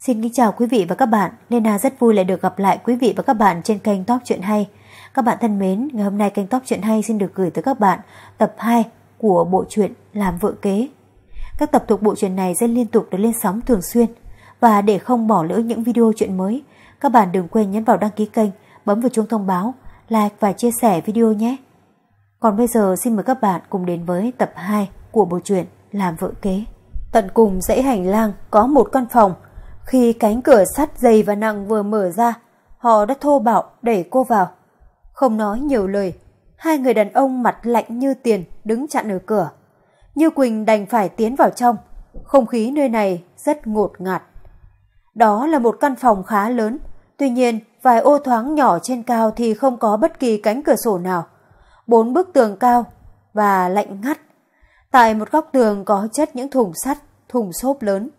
Xin kính chào quý vị và các bạn. Lena rất vui lại được gặp lại quý vị và các bạn trên kênh Top Chuyện Hay. Các bạn thân mến, ngày hôm nay kênh Top Chuyện Hay xin được gửi tới các bạn tập 2 của bộ truyện Làm Vợ Kế. Các tập thuộc bộ truyện này sẽ liên tục được lên sóng thường xuyên. Và để không bỏ lỡ những video chuyện mới, các bạn đừng quên nhấn vào đăng ký kênh, bấm vào chuông thông báo, like và chia sẻ video nhé. Còn bây giờ xin mời các bạn cùng đến với tập 2 của bộ truyện Làm Vợ Kế. Tận cùng dãy hành lang có một căn phòng. Khi cánh cửa sắt dày và nặng vừa mở ra, họ đã thô bạo đẩy cô vào. Không nói nhiều lời, hai người đàn ông mặt lạnh như tiền đứng chặn ở cửa. Như Quỳnh đành phải tiến vào trong, không khí nơi này rất ngột ngạt. Đó là một căn phòng khá lớn, tuy nhiên vài ô thoáng nhỏ trên cao thì không có bất kỳ cánh cửa sổ nào. Bốn bức tường cao và lạnh ngắt. Tại một góc tường có chất những thùng sắt, thùng xốp lớn.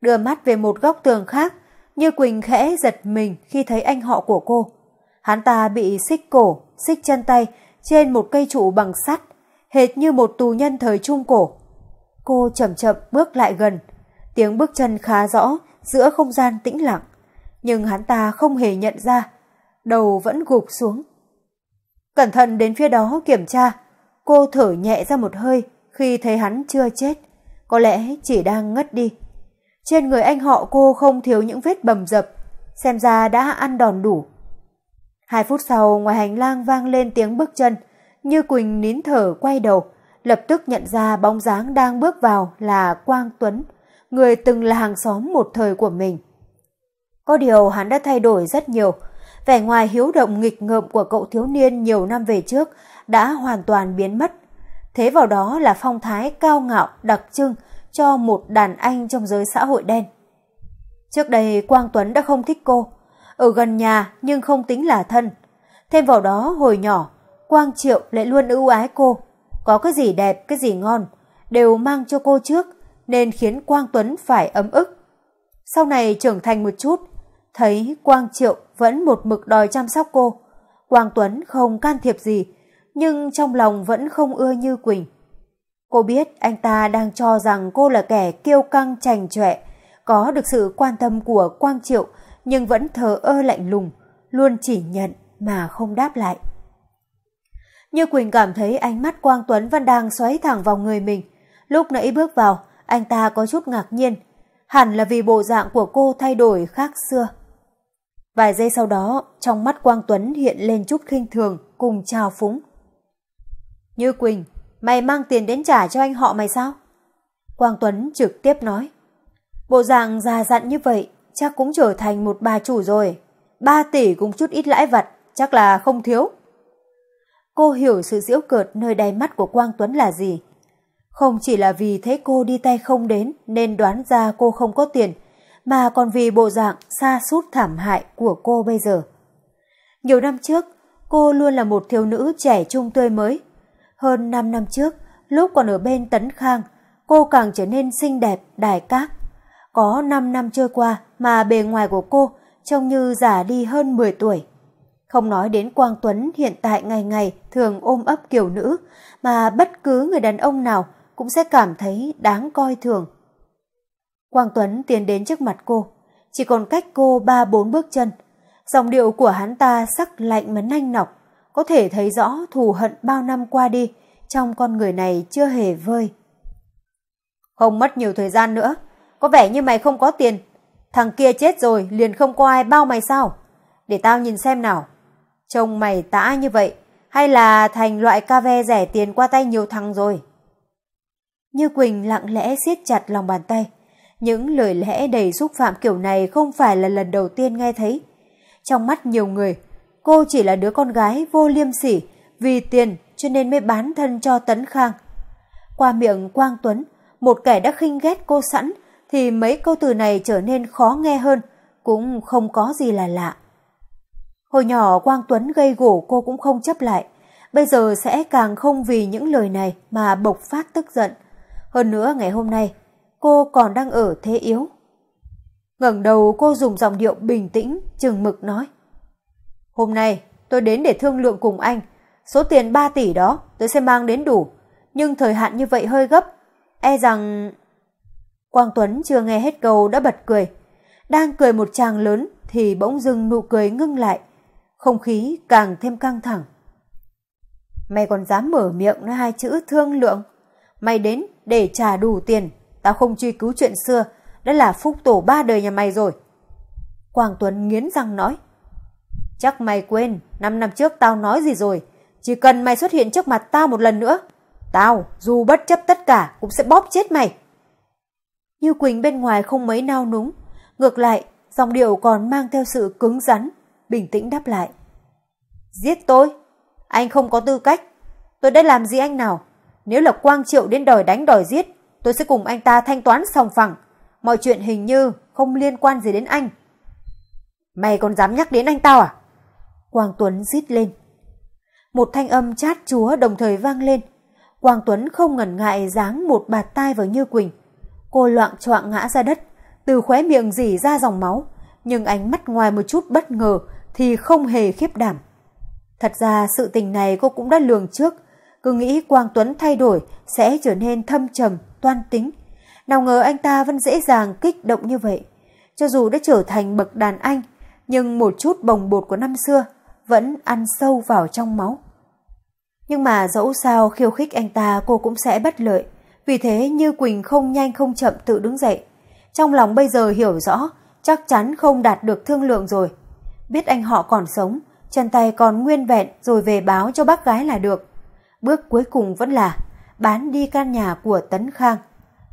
Đưa mắt về một góc tường khác, như Quỳnh khẽ giật mình khi thấy anh họ của cô. Hắn ta bị xích cổ, xích chân tay trên một cây trụ bằng sắt, hệt như một tù nhân thời Trung Cổ. Cô chậm chậm bước lại gần, tiếng bước chân khá rõ giữa không gian tĩnh lặng, nhưng hắn ta không hề nhận ra, đầu vẫn gục xuống. Cẩn thận đến phía đó kiểm tra, cô thở nhẹ ra một hơi khi thấy hắn chưa chết, có lẽ chỉ đang ngất đi. Trên người anh họ cô không thiếu những vết bầm dập, xem ra đã ăn đòn đủ. Hai phút sau, ngoài hành lang vang lên tiếng bước chân, như Quỳnh nín thở quay đầu, lập tức nhận ra bóng dáng đang bước vào là Quang Tuấn, người từng là hàng xóm một thời của mình. Có điều hắn đã thay đổi rất nhiều, vẻ ngoài hiếu động nghịch ngợm của cậu thiếu niên nhiều năm về trước đã hoàn toàn biến mất. Thế vào đó là phong thái cao ngạo đặc trưng cho một đàn anh trong giới xã hội đen. Trước đây Quang Tuấn đã không thích cô, ở gần nhà nhưng không tính là thân. Thêm vào đó hồi nhỏ, Quang Triệu lại luôn ưu ái cô, có cái gì đẹp, cái gì ngon, đều mang cho cô trước, nên khiến Quang Tuấn phải ấm ức. Sau này trưởng thành một chút, thấy Quang Triệu vẫn một mực đòi chăm sóc cô. Quang Tuấn không can thiệp gì, nhưng trong lòng vẫn không ưa như Quỳnh. Cô biết anh ta đang cho rằng cô là kẻ kiêu căng chành chọe, có được sự quan tâm của Quang Triệu nhưng vẫn thờ ơ lạnh lùng, luôn chỉ nhận mà không đáp lại. Như Quỳnh cảm thấy ánh mắt Quang Tuấn vẫn đang xoáy thẳng vào người mình. Lúc nãy bước vào, anh ta có chút ngạc nhiên. Hẳn là vì bộ dạng của cô thay đổi khác xưa. Vài giây sau đó, trong mắt Quang Tuấn hiện lên chút khinh thường cùng trào phúng. Như Quỳnh, mày mang tiền đến trả cho anh họ mày sao? Quang Tuấn trực tiếp nói. Bộ dạng già dặn như vậy, chắc cũng trở thành một bà chủ rồi. Ba tỷ cũng chút ít lãi vặt, chắc là không thiếu. Cô hiểu sự diễu cợt nơi đáy mắt của Quang Tuấn là gì. Không chỉ là vì thấy cô đi tay không đến nên đoán ra cô không có tiền, mà còn vì bộ dạng xa sút thảm hại của cô bây giờ. Nhiều năm trước, cô luôn là một thiếu nữ trẻ trung tươi mới. Hơn 5 năm trước, lúc còn ở bên Tấn Khang, cô càng trở nên xinh đẹp, đài cát. Có 5 năm trôi qua mà bề ngoài của cô trông như già đi hơn 10 tuổi. Không nói đến Quang Tuấn hiện tại ngày ngày thường ôm ấp kiểu nữ, mà bất cứ người đàn ông nào cũng sẽ cảm thấy đáng coi thường. Quang Tuấn tiến đến trước mặt cô, chỉ còn cách cô ba bốn bước chân. Dòng điệu của hắn ta sắc lạnh mà nanh nọc, có thể thấy rõ thù hận bao năm qua đi, trong con người này chưa hề vơi. Không mất nhiều thời gian nữa, có vẻ như mày không có tiền. Thằng kia chết rồi liền không có ai bao mày sao? Để tao nhìn xem nào. Trông mày tã như vậy, hay là thành loại ca ve rẻ tiền qua tay nhiều thằng rồi? Như Quỳnh lặng lẽ siết chặt lòng bàn tay. Những lời lẽ đầy xúc phạm kiểu này không phải là lần đầu tiên nghe thấy. Trong mắt nhiều người, cô chỉ là đứa con gái vô liêm sỉ, vì tiền cho nên mới bán thân cho Tấn Khang. Qua miệng Quang Tuấn, một kẻ đã khinh ghét cô sẵn, thì mấy câu từ này trở nên khó nghe hơn, cũng không có gì là lạ. Hồi nhỏ Quang Tuấn gây gổ cô cũng không chấp lại, bây giờ sẽ càng không vì những lời này mà bộc phát tức giận. Hơn nữa ngày hôm nay, cô còn đang ở thế yếu. ngẩng đầu cô dùng giọng điệu bình tĩnh, chừng mực nói. Hôm nay tôi đến để thương lượng cùng anh, số tiền 3 tỷ đó tôi sẽ mang đến đủ, nhưng thời hạn như vậy hơi gấp, e rằng... Quang Tuấn chưa nghe hết câu đã bật cười. Đang cười một tràng lớn thì bỗng dưng nụ cười ngưng lại. Không khí càng thêm căng thẳng. Mày còn dám mở miệng nói hai chữ thương lượng. Mày đến để trả đủ tiền. Tao không truy cứu chuyện xưa. đã là phúc tổ ba đời nhà mày rồi. Quang Tuấn nghiến răng nói. Chắc mày quên, năm năm trước tao nói gì rồi. Chỉ cần mày xuất hiện trước mặt tao một lần nữa. Tao, dù bất chấp tất cả, cũng sẽ bóp chết mày. Như Quỳnh bên ngoài không mấy nao núng. Ngược lại, dòng điệu còn mang theo sự cứng rắn, bình tĩnh đáp lại. Giết tôi? Anh không có tư cách. Tôi đã làm gì anh nào? Nếu là Quang Triệu đến đòi đánh đòi giết, tôi sẽ cùng anh ta thanh toán sòng phẳng. Mọi chuyện hình như không liên quan gì đến anh. Mày còn dám nhắc đến anh tao à? Quang Tuấn rít lên. Một thanh âm chát chúa đồng thời vang lên. Quang Tuấn không ngần ngại giáng một bạt tai vào Như Quỳnh. Cô loạn choạng ngã ra đất, từ khóe miệng dỉ ra dòng máu, nhưng ánh mắt ngoài một chút bất ngờ thì không hề khiếp đảm. Thật ra sự tình này cô cũng đã lường trước, cứ nghĩ Quang Tuấn thay đổi sẽ trở nên thâm trầm, toan tính. Nào ngờ anh ta vẫn dễ dàng kích động như vậy. Cho dù đã trở thành bậc đàn anh, nhưng một chút bồng bột của năm xưa vẫn ăn sâu vào trong máu. Nhưng mà dẫu sao khiêu khích anh ta cô cũng sẽ bất lợi, vì thế Như Quỳnh không nhanh không chậm tự đứng dậy. Trong lòng bây giờ hiểu rõ, chắc chắn không đạt được thương lượng rồi. Biết anh họ còn sống, chân tay còn nguyên vẹn rồi về báo cho bác gái là được. Bước cuối cùng vẫn là bán đi căn nhà của Tấn Khang.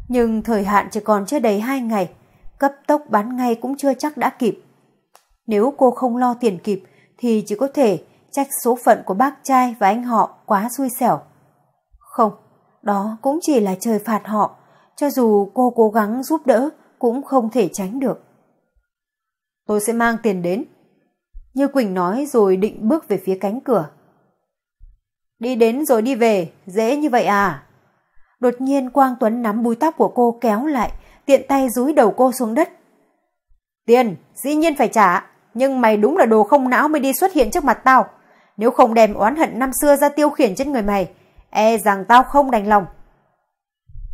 Nhưng thời hạn chỉ còn chưa đầy hai ngày, cấp tốc bán ngay cũng chưa chắc đã kịp. Nếu cô không lo tiền kịp thì chỉ có thể trách số phận của bác trai và anh họ quá xui xẻo. Không, đó cũng chỉ là trời phạt họ, cho dù cô cố gắng giúp đỡ cũng không thể tránh được. Tôi sẽ mang tiền đến. Như Quỳnh nói rồi định bước về phía cánh cửa. Đi đến rồi đi về, dễ như vậy à? Đột nhiên Quang Tuấn nắm búi tóc của cô kéo lại, tiện tay dúi đầu cô xuống đất. Tiền, dĩ nhiên phải trả, nhưng mày đúng là đồ không não mới đi xuất hiện trước mặt tao. Nếu không đem oán hận năm xưa ra tiêu khiển trên người mày, e rằng tao không đành lòng.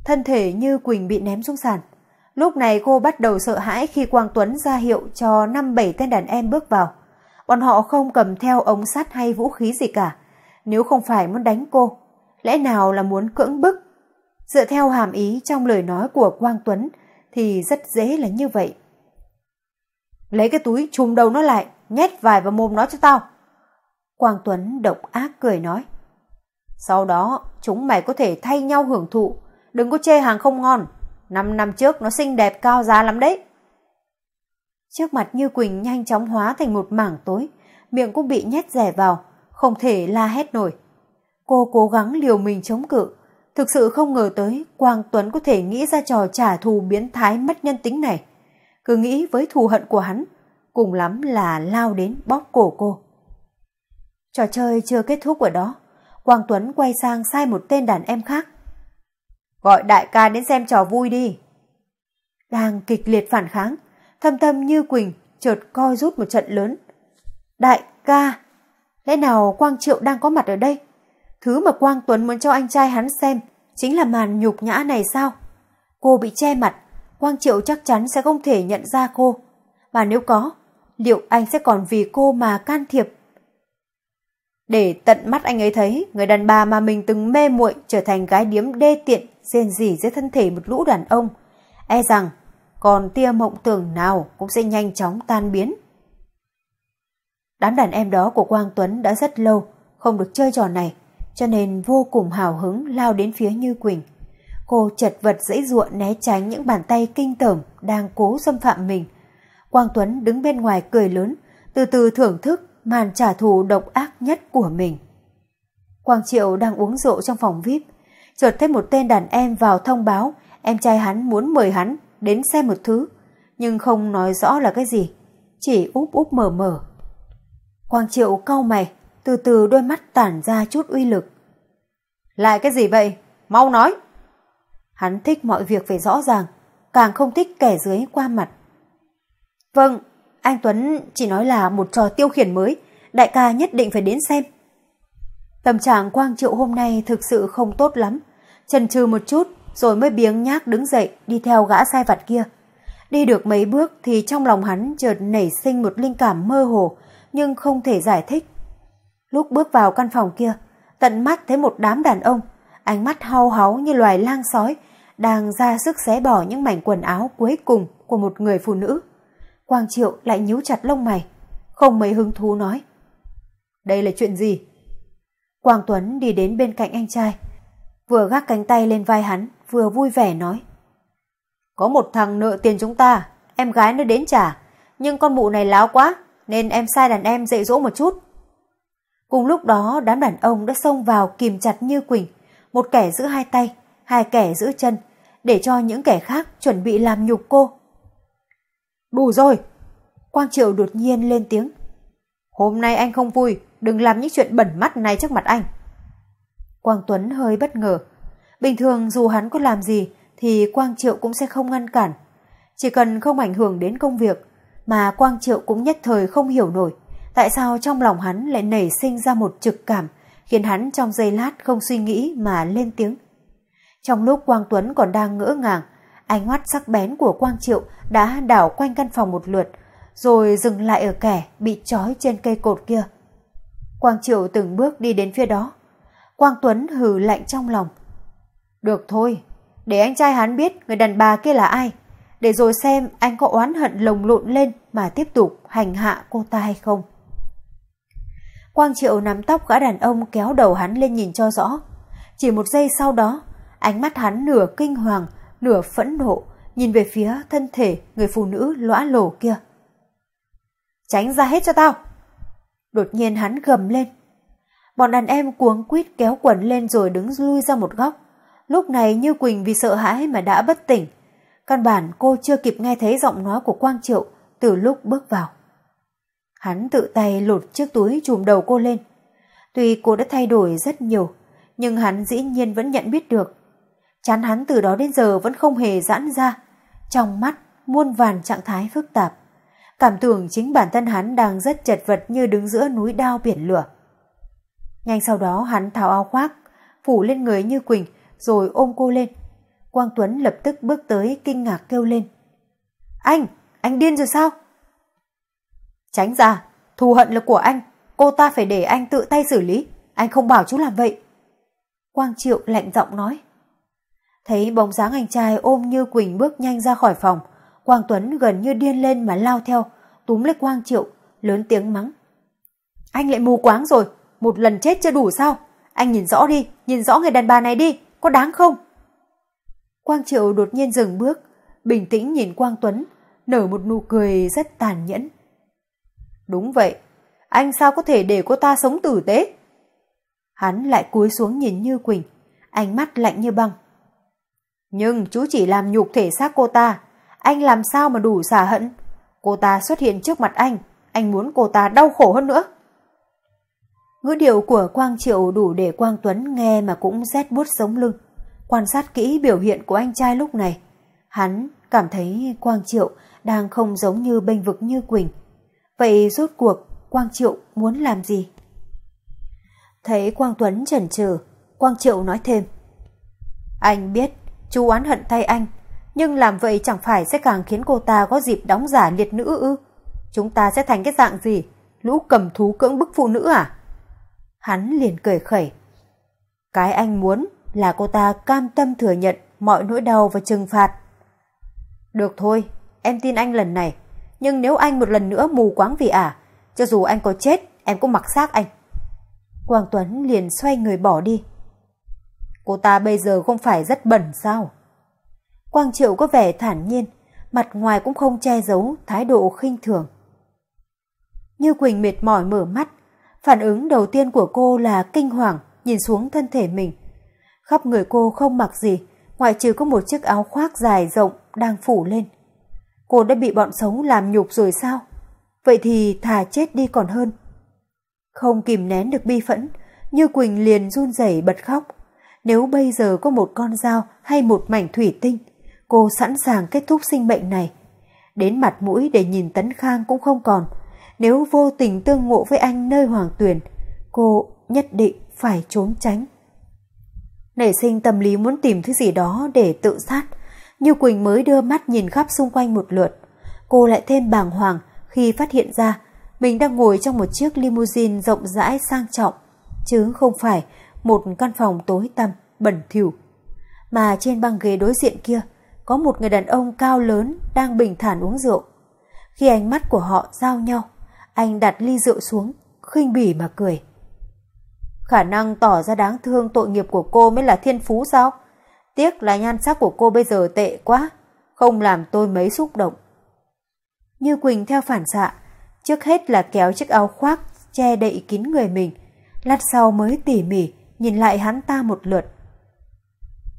Thân thể như Quỳnh bị ném xuống sàn. Lúc này cô bắt đầu sợ hãi khi Quang Tuấn ra hiệu cho năm bảy tên đàn em bước vào. Bọn họ không cầm theo ống sắt hay vũ khí gì cả. Nếu không phải muốn đánh cô, lẽ nào là muốn cưỡng bức? Dựa theo hàm ý trong lời nói của Quang Tuấn thì rất dễ là như vậy. Lấy cái túi chùm đầu nó lại, nhét vài vào mồm nó cho tao. Quang Tuấn độc ác cười nói. Sau đó, chúng mày có thể thay nhau hưởng thụ, đừng có chê hàng không ngon. Năm năm trước nó xinh đẹp cao giá lắm đấy. Trước mặt Như Quỳnh nhanh chóng hóa thành một mảng tối, miệng cũng bị nhét rẻ vào, không thể la hét nổi. Cô cố gắng liều mình chống cự, thực sự không ngờ tới Quang Tuấn có thể nghĩ ra trò trả thù biến thái mất nhân tính này. Cứ nghĩ với thù hận của hắn, cùng lắm là lao đến bóp cổ cô. Trò chơi chưa kết thúc ở đó, Quang Tuấn quay sang sai một tên đàn em khác. Gọi đại ca đến xem trò vui đi. Đang kịch liệt phản kháng, thâm tâm như Quỳnh chợt coi rút một trận lớn. Đại ca, lẽ nào Quang Triệu đang có mặt ở đây? Thứ mà Quang Tuấn muốn cho anh trai hắn xem chính là màn nhục nhã này sao? Cô bị che mặt, Quang Triệu chắc chắn sẽ không thể nhận ra cô. Mà nếu có, liệu anh sẽ còn vì cô mà can thiệp để tận mắt anh ấy thấy người đàn bà mà mình từng mê muội trở thành gái điếm đê tiện rên rỉ dưới thân thể một lũ đàn ông. E rằng còn tia mộng tưởng nào cũng sẽ nhanh chóng tan biến. Đám đàn em đó của Quang Tuấn đã rất lâu không được chơi trò này, cho nên vô cùng hào hứng lao đến phía Như Quỳnh. Cô chật vật dãy ruộng né tránh những bàn tay kinh tởm đang cố xâm phạm mình. Quang Tuấn đứng bên ngoài cười lớn, từ từ thưởng thức màn trả thù độc ác nhất của mình. Quang Triệu đang uống rượu trong phòng VIP, chợt thấy một tên đàn em vào thông báo em trai hắn muốn mời hắn đến xem một thứ, nhưng không nói rõ là cái gì, chỉ úp úp mở mở. Quang Triệu cau mày, từ từ đôi mắt tản ra chút uy lực. Lại cái gì vậy? Mau nói! Hắn thích mọi việc phải rõ ràng, càng không thích kẻ dưới qua mặt. Vâng, anh Tuấn chỉ nói là một trò tiêu khiển mới, đại ca nhất định phải đến xem. Tâm trạng Quang Triệu hôm nay thực sự không tốt lắm, chần chừ một chút rồi mới biếng nhác đứng dậy đi theo gã sai vặt kia. Đi được mấy bước thì trong lòng hắn chợt nảy sinh một linh cảm mơ hồ nhưng không thể giải thích. Lúc bước vào căn phòng kia, tận mắt thấy một đám đàn ông, ánh mắt hao háu như loài lang sói, đang ra sức xé bỏ những mảnh quần áo cuối cùng của một người phụ nữ. Quang Triệu lại nhíu chặt lông mày, không mấy hứng thú nói. Đây là chuyện gì? Quang Tuấn đi đến bên cạnh anh trai, vừa gác cánh tay lên vai hắn, vừa vui vẻ nói. Có một thằng nợ tiền chúng ta, em gái nó đến trả, nhưng con mụ này láo quá, nên em sai đàn em dạy dỗ một chút. Cùng lúc đó đám đàn ông đã xông vào kìm chặt Như Quỳnh, một kẻ giữ hai tay, hai kẻ giữ chân, để cho những kẻ khác chuẩn bị làm nhục cô. Đủ rồi! Quang Triệu đột nhiên lên tiếng. Hôm nay anh không vui, đừng làm những chuyện bẩn mắt này trước mặt anh. Quang Tuấn hơi bất ngờ. Bình thường dù hắn có làm gì thì Quang Triệu cũng sẽ không ngăn cản. Chỉ cần không ảnh hưởng đến công việc mà Quang Triệu cũng nhất thời không hiểu nổi tại sao trong lòng hắn lại nảy sinh ra một trực cảm khiến hắn trong giây lát không suy nghĩ mà lên tiếng. Trong lúc Quang Tuấn còn đang ngỡ ngàng, ánh mắt sắc bén của Quang Triệu đã đảo quanh căn phòng một lượt, rồi dừng lại ở kẻ bị trói trên cây cột kia. Quang Triệu từng bước đi đến phía đó. Quang Tuấn hừ lạnh trong lòng. Được thôi, để anh trai hắn biết người đàn bà kia là ai, để rồi xem anh có oán hận lồng lộn lên mà tiếp tục hành hạ cô ta hay không. Quang Triệu nắm tóc gã đàn ông kéo đầu hắn lên nhìn cho rõ. Chỉ một giây sau đó, ánh mắt hắn nửa kinh hoàng, nửa phẫn nộ, nhìn về phía thân thể người phụ nữ lõa lổ kia. Tránh ra hết cho tao! Đột nhiên hắn gầm lên. Bọn đàn em cuống quýt kéo quần lên rồi đứng lui ra một góc. Lúc này Như Quỳnh vì sợ hãi mà đã bất tỉnh. Căn bản cô chưa kịp nghe thấy giọng nói của Quang Triệu từ lúc bước vào. Hắn tự tay lột chiếc túi chùm đầu cô lên. Tuy cô đã thay đổi rất nhiều, nhưng hắn dĩ nhiên vẫn nhận biết được. Chán hắn từ đó đến giờ vẫn không hề giãn ra, trong mắt muôn vàn trạng thái phức tạp. Cảm tưởng chính bản thân hắn đang rất chật vật như đứng giữa núi đao biển lửa. Nhanh sau đó hắn tháo áo khoác, phủ lên người như Quỳnh rồi ôm cô lên. Quang Tuấn lập tức bước tới kinh ngạc kêu lên. Anh, anh điên rồi sao? Tránh ra, thù hận là của anh, cô ta phải để anh tự tay xử lý, anh không bảo chú làm vậy. Quang Triệu lạnh giọng nói. Thấy bóng dáng anh trai ôm như Quỳnh bước nhanh ra khỏi phòng, Quang Tuấn gần như điên lên mà lao theo, túm lấy Quang Triệu, lớn tiếng mắng. Anh lại mù quáng rồi, một lần chết chưa đủ sao? Anh nhìn rõ đi, nhìn rõ người đàn bà này đi, có đáng không? Quang Triệu đột nhiên dừng bước, bình tĩnh nhìn Quang Tuấn, nở một nụ cười rất tàn nhẫn. Đúng vậy, anh sao có thể để cô ta sống tử tế? Hắn lại cúi xuống nhìn Như Quỳnh, ánh mắt lạnh như băng. Nhưng chú chỉ làm nhục thể xác cô ta, anh làm sao mà đủ xả hận? Cô ta xuất hiện trước mặt anh, anh muốn cô ta đau khổ hơn nữa. Ngữ điệu của Quang Triệu đủ để Quang Tuấn nghe mà cũng rét bút sống lưng. Quan sát kỹ biểu hiện của anh trai lúc này, hắn cảm thấy Quang Triệu đang không giống như bênh vực như Quỳnh. Vậy rốt cuộc Quang Triệu muốn làm gì? Thấy Quang Tuấn chần chừ, Quang Triệu nói thêm. Anh biết, chú oán hận thay anh, nhưng làm vậy chẳng phải sẽ càng khiến cô ta có dịp đóng giả liệt nữ ư? Chúng ta sẽ thành cái dạng gì? Lũ cầm thú cưỡng bức phụ nữ à? Hắn liền cười khẩy. Cái anh muốn là cô ta cam tâm thừa nhận mọi nỗi đau và trừng phạt. Được thôi, em tin anh lần này. Nhưng nếu anh một lần nữa mù quáng vì ả, à, cho dù anh có chết, em cũng mặc xác anh. Quang Tuấn liền xoay người bỏ đi. Cô ta bây giờ không phải rất bẩn sao? Quang Triệu có vẻ thản nhiên, mặt ngoài cũng không che giấu thái độ khinh thường. Như Quỳnh mệt mỏi mở mắt, phản ứng đầu tiên của cô là kinh hoàng nhìn xuống thân thể mình. Khắp người cô không mặc gì, ngoại trừ có một chiếc áo khoác dài rộng đang phủ lên. Cô đã bị bọn xấu làm nhục rồi sao? Vậy thì thà chết đi còn hơn. Không kìm nén được bi phẫn, Như Quỳnh liền run rẩy bật khóc. Nếu bây giờ có một con dao hay một mảnh thủy tinh, cô sẵn sàng kết thúc sinh mệnh này. Đến mặt mũi để nhìn Tấn Khang cũng không còn. Nếu vô tình tương ngộ với anh nơi hoàng tuyển, cô nhất định phải trốn tránh. Nảy sinh tâm lý muốn tìm thứ gì đó để tự sát, như Quỳnh mới đưa mắt nhìn khắp xung quanh một lượt. Cô lại thêm bàng hoàng khi phát hiện ra mình đang ngồi trong một chiếc limousine rộng rãi sang trọng, chứ không phải một căn phòng tối tăm, bẩn thỉu. Mà trên băng ghế đối diện kia có một người đàn ông cao lớn đang bình thản uống rượu. Khi ánh mắt của họ giao nhau, anh đặt ly rượu xuống, khinh bỉ mà cười. Khả năng tỏ ra đáng thương tội nghiệp của cô mới là thiên phú sao? Tiếc là nhan sắc của cô bây giờ tệ quá, không làm tôi mấy xúc động. Như Quỳnh theo phản xạ, trước hết là kéo chiếc áo khoác che đậy kín người mình, lát sau mới tỉ mỉ nhìn lại hắn ta một lượt.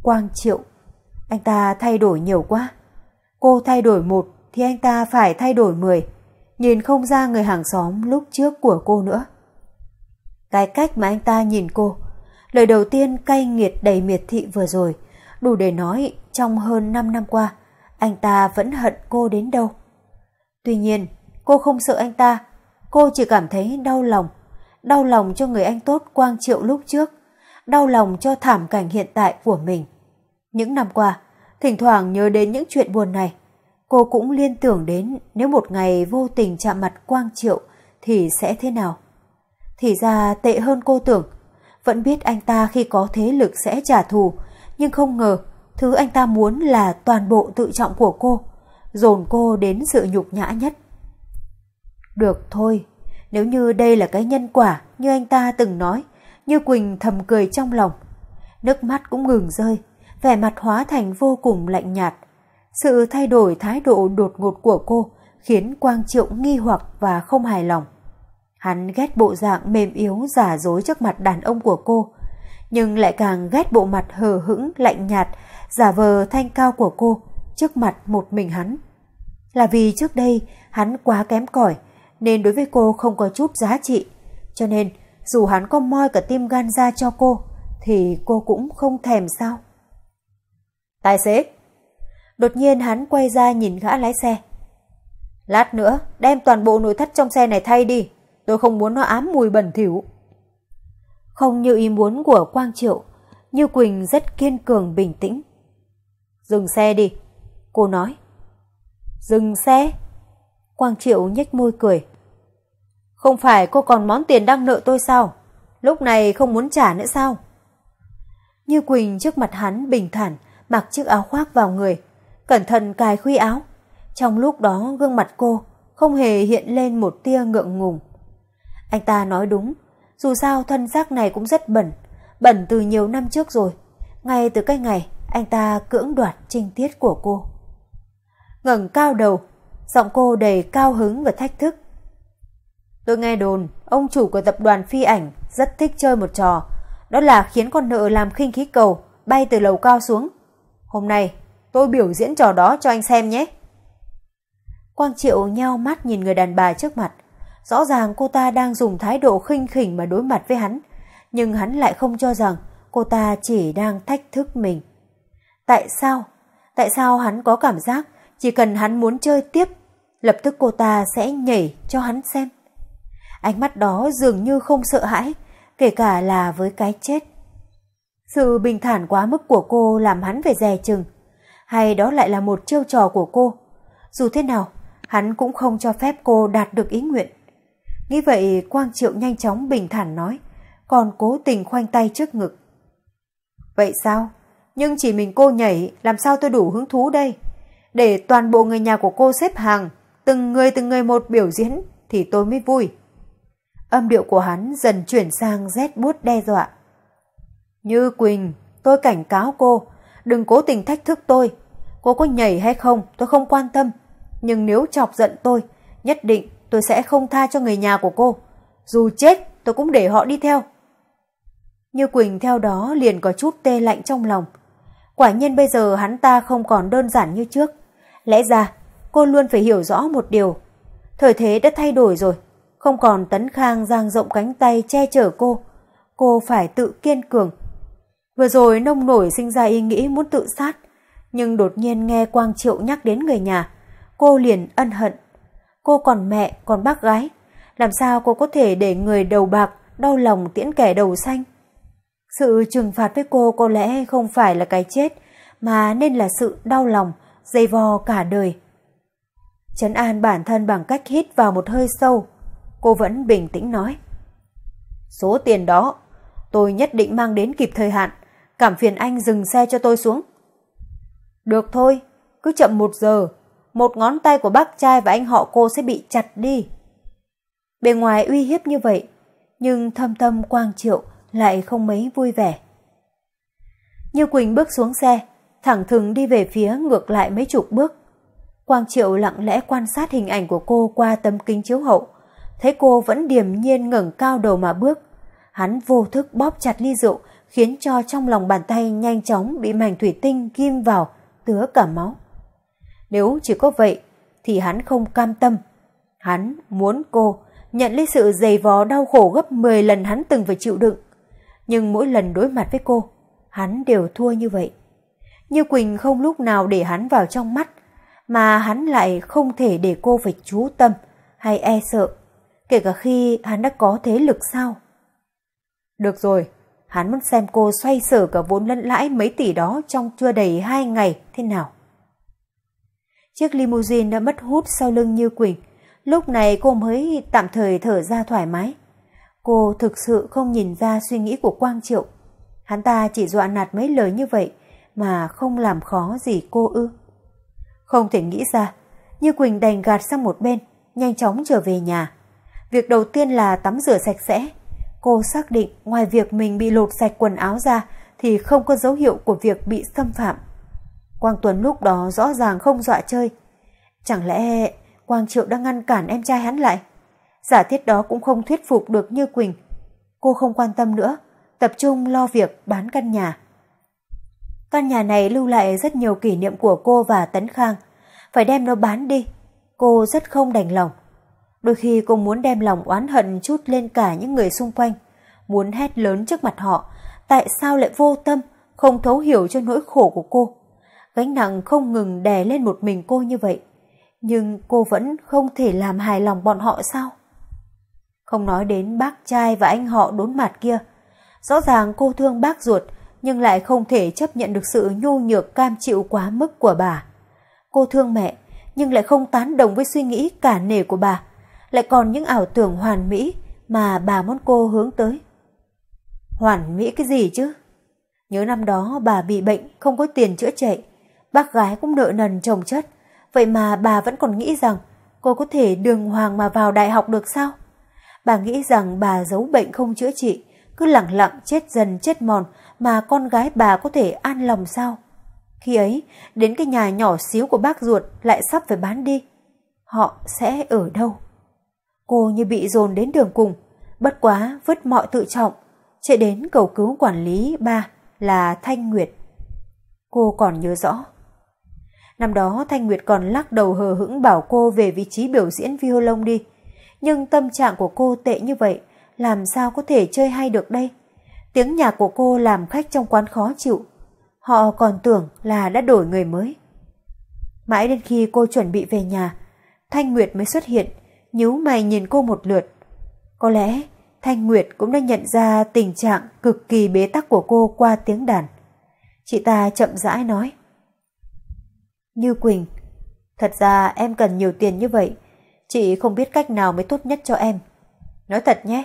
Quang Triệu, anh ta thay đổi nhiều quá. Cô thay đổi một thì anh ta phải thay đổi mười, nhìn không ra người hàng xóm lúc trước của cô nữa. Cái cách mà anh ta nhìn cô, lời đầu tiên cay nghiệt đầy miệt thị vừa rồi, đủ để nói trong hơn 5 năm qua, anh ta vẫn hận cô đến đâu. Tuy nhiên, cô không sợ anh ta, cô chỉ cảm thấy đau lòng. Đau lòng cho người anh tốt Quang Triệu lúc trước, đau lòng cho thảm cảnh hiện tại của mình. Những năm qua, thỉnh thoảng nhớ đến những chuyện buồn này, cô cũng liên tưởng đến nếu một ngày vô tình chạm mặt Quang Triệu thì sẽ thế nào. Thì ra tệ hơn cô tưởng, vẫn biết anh ta khi có thế lực sẽ trả thù, nhưng không ngờ thứ anh ta muốn là toàn bộ tự trọng của cô, dồn cô đến sự nhục nhã nhất. Được thôi, nếu như đây là cái nhân quả như anh ta từng nói, như Quỳnh thầm cười trong lòng. Nước mắt cũng ngừng rơi, vẻ mặt hóa thành vô cùng lạnh nhạt. Sự thay đổi thái độ đột ngột của cô khiến Quang Triệu nghi hoặc và không hài lòng. Hắn ghét bộ dạng mềm yếu giả dối trước mặt đàn ông của cô, nhưng lại càng ghét bộ mặt hờ hững lạnh nhạt, giả vờ thanh cao của cô trước mặt một mình hắn. Là vì trước đây hắn quá kém cỏi nên đối với cô không có chút giá trị, cho nên dù hắn có moi cả tim gan ra cho cô thì cô cũng không thèm sao. Tài xế! Đột nhiên hắn quay ra nhìn gã lái xe. Lát nữa đem toàn bộ nội thất trong xe này thay đi, tôi không muốn nó ám mùi bẩn thỉu. Không như ý muốn của Quang Triệu, Như Quỳnh rất kiên cường bình tĩnh. Dừng xe đi, cô nói. Dừng xe? Quang Triệu nhếch môi cười. Không phải cô còn món tiền đang nợ tôi sao? Lúc này không muốn trả nữa sao? Như Quỳnh trước mặt hắn bình thản, mặc chiếc áo khoác vào người, cẩn thận cài khuy áo. Trong lúc đó gương mặt cô không hề hiện lên một tia ngượng ngùng. Anh ta nói đúng, dù sao thân xác này cũng rất bẩn, bẩn từ nhiều năm trước rồi. Ngay từ cái ngày anh ta cưỡng đoạt trinh tiết của cô. ngẩng cao đầu, giọng cô đầy cao hứng và thách thức. Tôi nghe đồn, ông chủ của tập đoàn phi ảnh rất thích chơi một trò, đó là khiến con nợ làm khinh khí cầu bay từ lầu cao xuống. Hôm nay, tôi biểu diễn trò đó cho anh xem nhé. Quang Triệu nheo mắt nhìn người đàn bà trước mặt. Rõ ràng cô ta đang dùng thái độ khinh khỉnh mà đối mặt với hắn, nhưng hắn lại không cho rằng cô ta chỉ đang thách thức mình. Tại sao? Tại sao hắn có cảm giác chỉ cần hắn muốn chơi tiếp, lập tức cô ta sẽ nhảy cho hắn xem? Ánh mắt đó dường như không sợ hãi, kể cả là với cái chết. Sự bình thản quá mức của cô làm hắn phải dè chừng, hay đó lại là một chiêu trò của cô? Dù thế nào, hắn cũng không cho phép cô đạt được ý nguyện. Nghĩ vậy Quang Triệu nhanh chóng bình thản nói, còn cố tình khoanh tay trước ngực. Vậy sao? Nhưng chỉ mình cô nhảy, làm sao tôi đủ hứng thú đây? Để toàn bộ người nhà của cô xếp hàng, từng người từng người một biểu diễn, thì tôi mới vui. Âm điệu của hắn dần chuyển sang rét buốt đe dọa. Như Quỳnh, tôi cảnh cáo cô, đừng cố tình thách thức tôi. Cô có nhảy hay không, tôi không quan tâm. Nhưng nếu chọc giận tôi, nhất định tôi sẽ không tha cho người nhà của cô. Dù chết, tôi cũng để họ đi theo. Như Quỳnh theo đó liền có chút tê lạnh trong lòng. Quả nhiên bây giờ hắn ta không còn đơn giản như trước. Lẽ ra, cô luôn phải hiểu rõ một điều. Thời thế đã thay đổi rồi. Không còn tấn khang giang rộng cánh tay che chở cô. Cô phải tự kiên cường. Vừa rồi nông nổi sinh ra ý nghĩ muốn tự sát. Nhưng đột nhiên nghe Quang Triệu nhắc đến người nhà. Cô liền ân hận. Cô còn mẹ, còn bác gái. Làm sao cô có thể để người đầu bạc đau lòng tiễn kẻ đầu xanh? Sự trừng phạt với cô có lẽ không phải là cái chết, mà nên là sự đau lòng, dây vò cả đời. Trấn an bản thân bằng cách hít vào một hơi sâu, cô vẫn bình tĩnh nói. Số tiền đó, tôi nhất định mang đến kịp thời hạn, cảm phiền anh dừng xe cho tôi xuống. Được thôi, cứ chậm một giờ, một ngón tay của bác trai và anh họ cô sẽ bị chặt đi. Bề ngoài uy hiếp như vậy, nhưng thâm tâm Quang Triệu lại không mấy vui vẻ. Như Quỳnh bước xuống xe, thẳng thừng đi về phía ngược lại mấy chục bước. Quang Triệu lặng lẽ quan sát hình ảnh của cô qua tấm kính chiếu hậu, thấy cô vẫn điềm nhiên ngẩng cao đầu mà bước. Hắn vô thức bóp chặt ly rượu, khiến cho trong lòng bàn tay nhanh chóng bị mảnh thủy tinh ghim vào, tứa cả máu. Nếu chỉ có vậy, thì hắn không cam tâm. Hắn muốn cô nhận lấy sự dày vò đau khổ gấp 10 lần hắn từng phải chịu đựng. Nhưng mỗi lần đối mặt với cô, hắn đều thua như vậy. Như Quỳnh không lúc nào để hắn vào trong mắt, mà hắn lại không thể để cô phải chú tâm hay e sợ, kể cả khi hắn đã có thế lực sao. Được rồi, hắn muốn xem cô xoay sở cả vốn lẫn lãi mấy tỷ đó trong chưa đầy hai ngày thế nào. Chiếc limousine đã mất hút sau lưng Như Quỳnh, lúc này cô mới tạm thời thở ra thoải mái. Cô thực sự không nhìn ra suy nghĩ của Quang Triệu. Hắn ta chỉ dọa nạt mấy lời như vậy mà không làm khó gì cô ư. Không thể nghĩ ra, Như Quỳnh đành gạt sang một bên, nhanh chóng trở về nhà. Việc đầu tiên là tắm rửa sạch sẽ. Cô xác định ngoài việc mình bị lột sạch quần áo ra thì không có dấu hiệu của việc bị xâm phạm. Quang Tuấn lúc đó rõ ràng không dọa chơi. Chẳng lẽ Quang Triệu đang ngăn cản em trai hắn lại? Giả thiết đó cũng không thuyết phục được Như Quỳnh. Cô không quan tâm nữa, tập trung lo việc bán căn nhà. Căn nhà này lưu lại rất nhiều kỷ niệm của cô và Tấn Khang. Phải đem nó bán đi. Cô rất không đành lòng. Đôi khi cô muốn đem lòng oán hận chút lên cả những người xung quanh. Muốn hét lớn trước mặt họ. Tại sao lại vô tâm, không thấu hiểu cho nỗi khổ của cô. Gánh nặng không ngừng đè lên một mình cô như vậy. Nhưng cô vẫn không thể làm hài lòng bọn họ sao? Không nói đến bác trai và anh họ đốn mặt kia. Rõ ràng cô thương bác ruột, nhưng lại không thể chấp nhận được sự nhu nhược cam chịu quá mức của bà. Cô thương mẹ, nhưng lại không tán đồng với suy nghĩ cả nề của bà, lại còn những ảo tưởng hoàn mỹ mà bà muốn cô hướng tới. Hoàn mỹ cái gì chứ? Nhớ năm đó bà bị bệnh, không có tiền chữa chạy, bác gái cũng nợ nần chồng chất, vậy mà bà vẫn còn nghĩ rằng cô có thể đường hoàng mà vào đại học được sao? Bà nghĩ rằng bà giấu bệnh không chữa trị, cứ lặng lặng chết dần chết mòn mà con gái bà có thể an lòng sao? Khi ấy, đến cái nhà nhỏ xíu của bác ruột lại sắp phải bán đi. Họ sẽ ở đâu? Cô như bị dồn đến đường cùng, bất quá vứt mọi tự trọng, chạy đến cầu cứu quản lý ba là Thanh Nguyệt. Cô còn nhớ rõ. Năm đó Thanh Nguyệt còn lắc đầu hờ hững bảo cô về vị trí biểu diễn violon đi. Nhưng tâm trạng của cô tệ như vậy, làm sao có thể chơi hay được đây? Tiếng nhạc của cô làm khách trong quán khó chịu. Họ còn tưởng là đã đổi người mới. Mãi đến khi cô chuẩn bị về nhà, Thanh Nguyệt mới xuất hiện, nhíu mày nhìn cô một lượt. Có lẽ Thanh Nguyệt cũng đã nhận ra tình trạng cực kỳ bế tắc của cô qua tiếng đàn. Chị ta chậm rãi nói. Như Quỳnh, thật ra em cần nhiều tiền như vậy, chị không biết cách nào mới tốt nhất cho em. Nói thật nhé,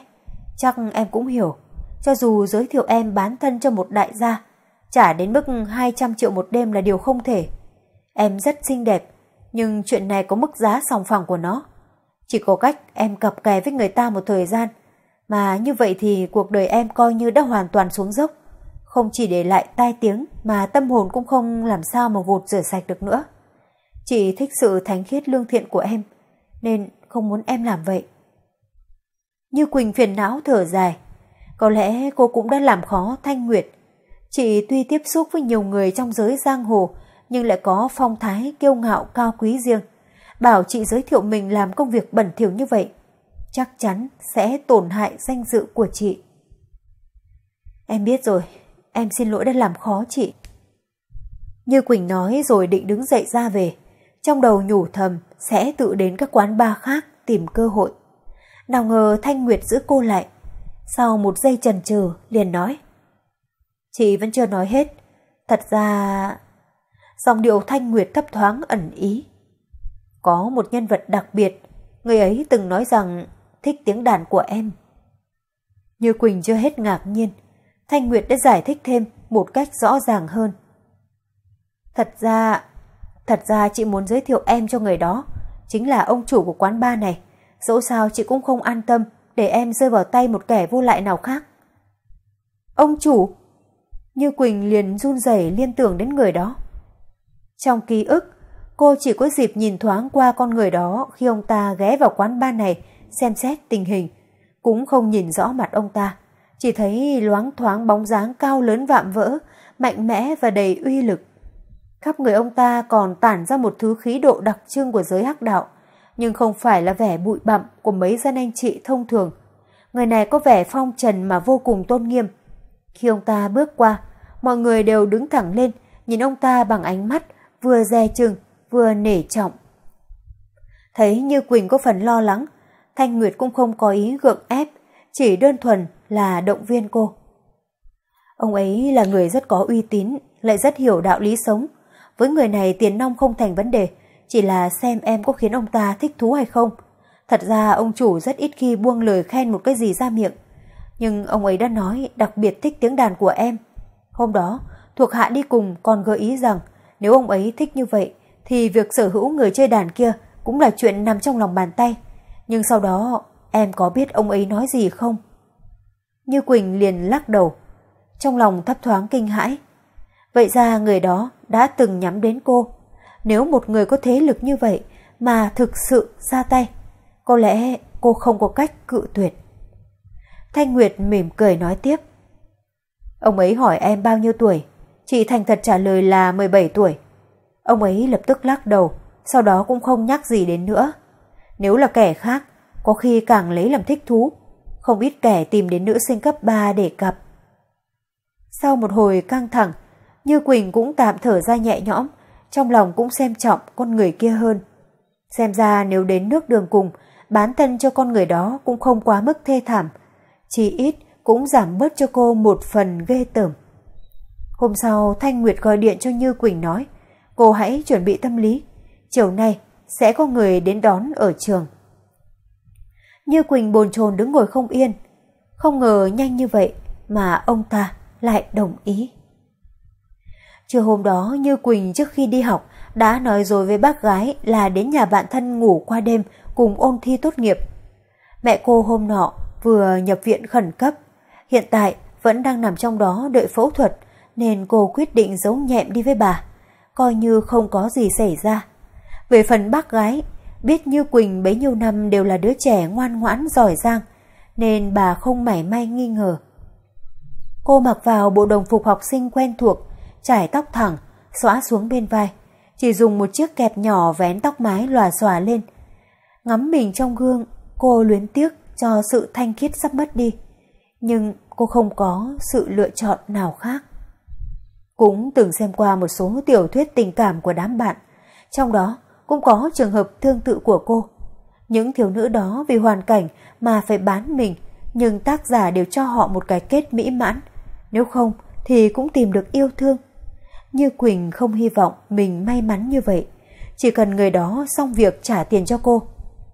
chắc em cũng hiểu. Cho dù giới thiệu em bán thân cho một đại gia, trả đến mức 200 triệu một đêm là điều không thể. Em rất xinh đẹp, nhưng chuyện này có mức giá sòng phẳng của nó. Chỉ có cách em cặp kè với người ta một thời gian, mà như vậy thì cuộc đời em coi như đã hoàn toàn xuống dốc. Không chỉ để lại tai tiếng mà tâm hồn cũng không làm sao mà vụt rửa sạch được nữa. Chị thích sự thánh khiết lương thiện của em, nên không muốn em làm vậy. Như Quỳnh phiền não thở dài, có lẽ cô cũng đã làm khó Thanh Nguyệt. Chị tuy tiếp xúc với nhiều người trong giới giang hồ, nhưng lại có phong thái kiêu ngạo cao quý riêng. Bảo chị giới thiệu mình làm công việc bẩn thỉu như vậy, chắc chắn sẽ tổn hại danh dự của chị. Em biết rồi, em xin lỗi đã làm khó chị. Như Quỳnh nói rồi định đứng dậy ra về, trong đầu nhủ thầm sẽ tự đến các quán bar khác tìm cơ hội. Nào ngờ Thanh Nguyệt giữ cô lại, sau một giây chần chừ liền nói. Chị vẫn chưa nói hết. Thật ra Dòng điệu thanh nguyệt thấp thoáng ẩn ý. Có một nhân vật đặc biệt, người ấy từng nói rằng thích tiếng đàn của em. Như Quỳnh chưa hết ngạc nhiên, Thanh Nguyệt đã giải thích thêm một cách rõ ràng hơn. Thật ra, thật ra chị muốn giới thiệu em cho người đó, chính là ông chủ của quán bar này. Dẫu sao chị cũng không an tâm để em rơi vào tay một kẻ vô lại nào khác. Ông chủ? Như Quỳnh liền run rẩy liên tưởng đến người đó. Trong ký ức, cô chỉ có dịp nhìn thoáng qua con người đó khi ông ta ghé vào quán bar này xem xét tình hình, cũng không nhìn rõ mặt ông ta, chỉ thấy loáng thoáng bóng dáng cao lớn vạm vỡ, mạnh mẽ và đầy uy lực. Khắp người ông ta còn tản ra một thứ khí độ đặc trưng của giới hắc đạo, nhưng không phải là vẻ bụi bặm của mấy dân anh chị thông thường. Người này có vẻ phong trần mà vô cùng tôn nghiêm. Khi ông ta bước qua, mọi người đều đứng thẳng lên, nhìn ông ta bằng ánh mắt vừa dè chừng, vừa nể trọng. Thấy Như Quỳnh có phần lo lắng, Thanh Nguyệt cũng không có ý gượng ép, chỉ đơn thuần là động viên cô. Ông ấy là người rất có uy tín, lại rất hiểu đạo lý sống. Với người này tiền nong không thành vấn đề, chỉ là xem em có khiến ông ta thích thú hay không. Thật ra ông chủ rất ít khi buông lời khen một cái gì ra miệng. Nhưng ông ấy đã nói đặc biệt thích tiếng đàn của em. Hôm đó, thuộc hạ đi cùng còn gợi ý rằng nếu ông ấy thích như vậy thì việc sở hữu người chơi đàn kia cũng là chuyện nằm trong lòng bàn tay. Nhưng sau đó em có biết ông ấy nói gì không? Như Quỳnh liền lắc đầu, trong lòng thấp thoáng kinh hãi. Vậy ra người đó đã từng nhắm đến cô. Nếu một người có thế lực như vậy mà thực sự ra tay, có lẽ cô không có cách cự tuyệt. Thanh Nguyệt mỉm cười nói tiếp. Ông ấy hỏi em bao nhiêu tuổi, chị thành thật trả lời là 17 tuổi. Ông ấy lập tức lắc đầu, sau đó cũng không nhắc gì đến nữa. Nếu là kẻ khác, có khi càng lấy làm thích thú, không ít kẻ tìm đến nữ sinh cấp 3 để cặp. Sau một hồi căng thẳng, Như Quỳnh cũng tạm thở ra nhẹ nhõm, trong lòng cũng xem trọng con người kia hơn. Xem ra nếu đến nước đường cùng, bán thân cho con người đó cũng không quá mức thê thảm, chỉ ít cũng giảm bớt cho cô một phần ghê tởm. Hôm sau Thanh Nguyệt gọi điện cho Như Quỳnh nói, cô hãy chuẩn bị tâm lý, chiều nay sẽ có người đến đón ở trường. Như Quỳnh bồn chồn đứng ngồi không yên, không ngờ nhanh như vậy mà ông ta lại đồng ý. Trưa hôm đó Như Quỳnh trước khi đi học đã nói rồi với bác gái là đến nhà bạn thân ngủ qua đêm cùng ôn thi tốt nghiệp. Mẹ cô hôm nọ vừa nhập viện khẩn cấp, hiện tại vẫn đang nằm trong đó đợi phẫu thuật nên cô quyết định giấu nhẹm đi với bà, coi như không có gì xảy ra. Về phần bác gái, biết Như Quỳnh bấy nhiêu năm đều là đứa trẻ ngoan ngoãn giỏi giang, nên bà không mảy may nghi ngờ. Cô mặc vào bộ đồng phục học sinh quen thuộc, trải tóc thẳng, xõa xuống bên vai, chỉ dùng một chiếc kẹp nhỏ vén tóc mái lòa xòa lên. Ngắm mình trong gương, cô luyến tiếc cho sự thanh khiết sắp mất đi, nhưng cô không có sự lựa chọn nào khác. Cũng từng xem qua một số tiểu thuyết tình cảm của đám bạn, trong đó cũng có trường hợp tương tự của cô. Những thiếu nữ đó vì hoàn cảnh mà phải bán mình, nhưng tác giả đều cho họ một cái kết mỹ mãn. Nếu không thì cũng tìm được yêu thương. Như Quỳnh không hy vọng mình may mắn như vậy. Chỉ cần người đó xong việc trả tiền cho cô,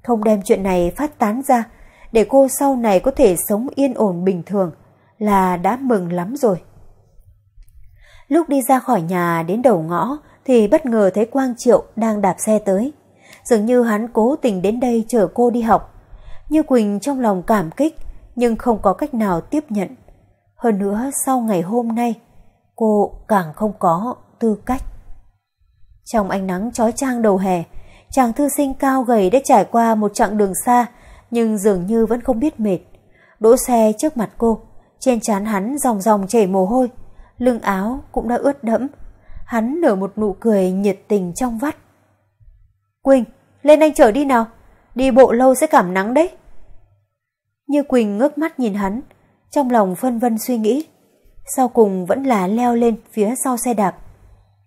không đem chuyện này phát tán ra, để cô sau này có thể sống yên ổn bình thường là đã mừng lắm rồi. Lúc đi ra khỏi nhà đến đầu ngõ thì bất ngờ thấy Quang Triệu đang đạp xe tới. Dường như hắn cố tình đến đây chở cô đi học. Như Quỳnh trong lòng cảm kích nhưng không có cách nào tiếp nhận. Hơn nữa sau ngày hôm nay cô càng không có tư cách. Trong ánh nắng chói trang đầu hè, chàng thư sinh cao gầy đã trải qua một chặng đường xa nhưng dường như vẫn không biết mệt. Đỗ xe trước mặt cô, trên trán hắn dòng dòng chảy mồ hôi, lưng áo cũng đã ướt đẫm. Hắn nở một nụ cười nhiệt tình trong vắt. Quỳnh, lên anh chở đi nào, đi bộ lâu sẽ cảm nắng đấy. Như Quỳnh ngước mắt nhìn hắn, trong lòng phân vân suy nghĩ. Sau cùng vẫn là leo lên phía sau xe đạp.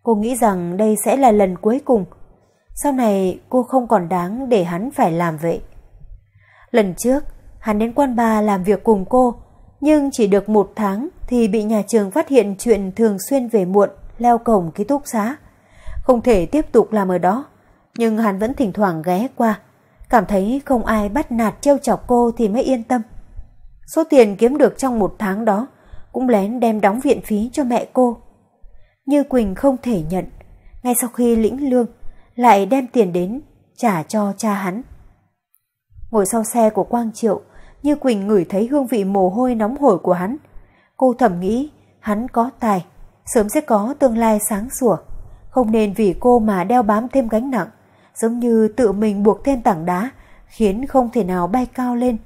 Cô nghĩ rằng đây sẽ là lần cuối cùng. Sau này cô không còn đáng để hắn phải làm vậy. Lần trước, hắn đến quan bà làm việc cùng cô, nhưng chỉ được một tháng thì bị nhà trường phát hiện chuyện thường xuyên về muộn, leo cổng ký túc xá. không thể tiếp tục làm ở đó, nhưng hắn vẫn thỉnh thoảng ghé qua, cảm thấy không ai bắt nạt trêu chọc cô thì mới yên tâm. Số tiền kiếm được trong một tháng đó cũng lén đem đóng viện phí cho mẹ cô. Như Quỳnh không thể nhận, ngay sau khi lĩnh lương, lại đem tiền đến trả cho cha hắn. Ngồi sau xe của Quang Triệu, Như Quỳnh ngửi thấy hương vị mồ hôi nóng hổi của hắn. Cô thầm nghĩ hắn có tài, sớm sẽ có tương lai sáng sủa, không nên vì cô mà đeo bám thêm gánh nặng, giống như tự mình buộc thêm tảng đá, khiến không thể nào bay cao lên.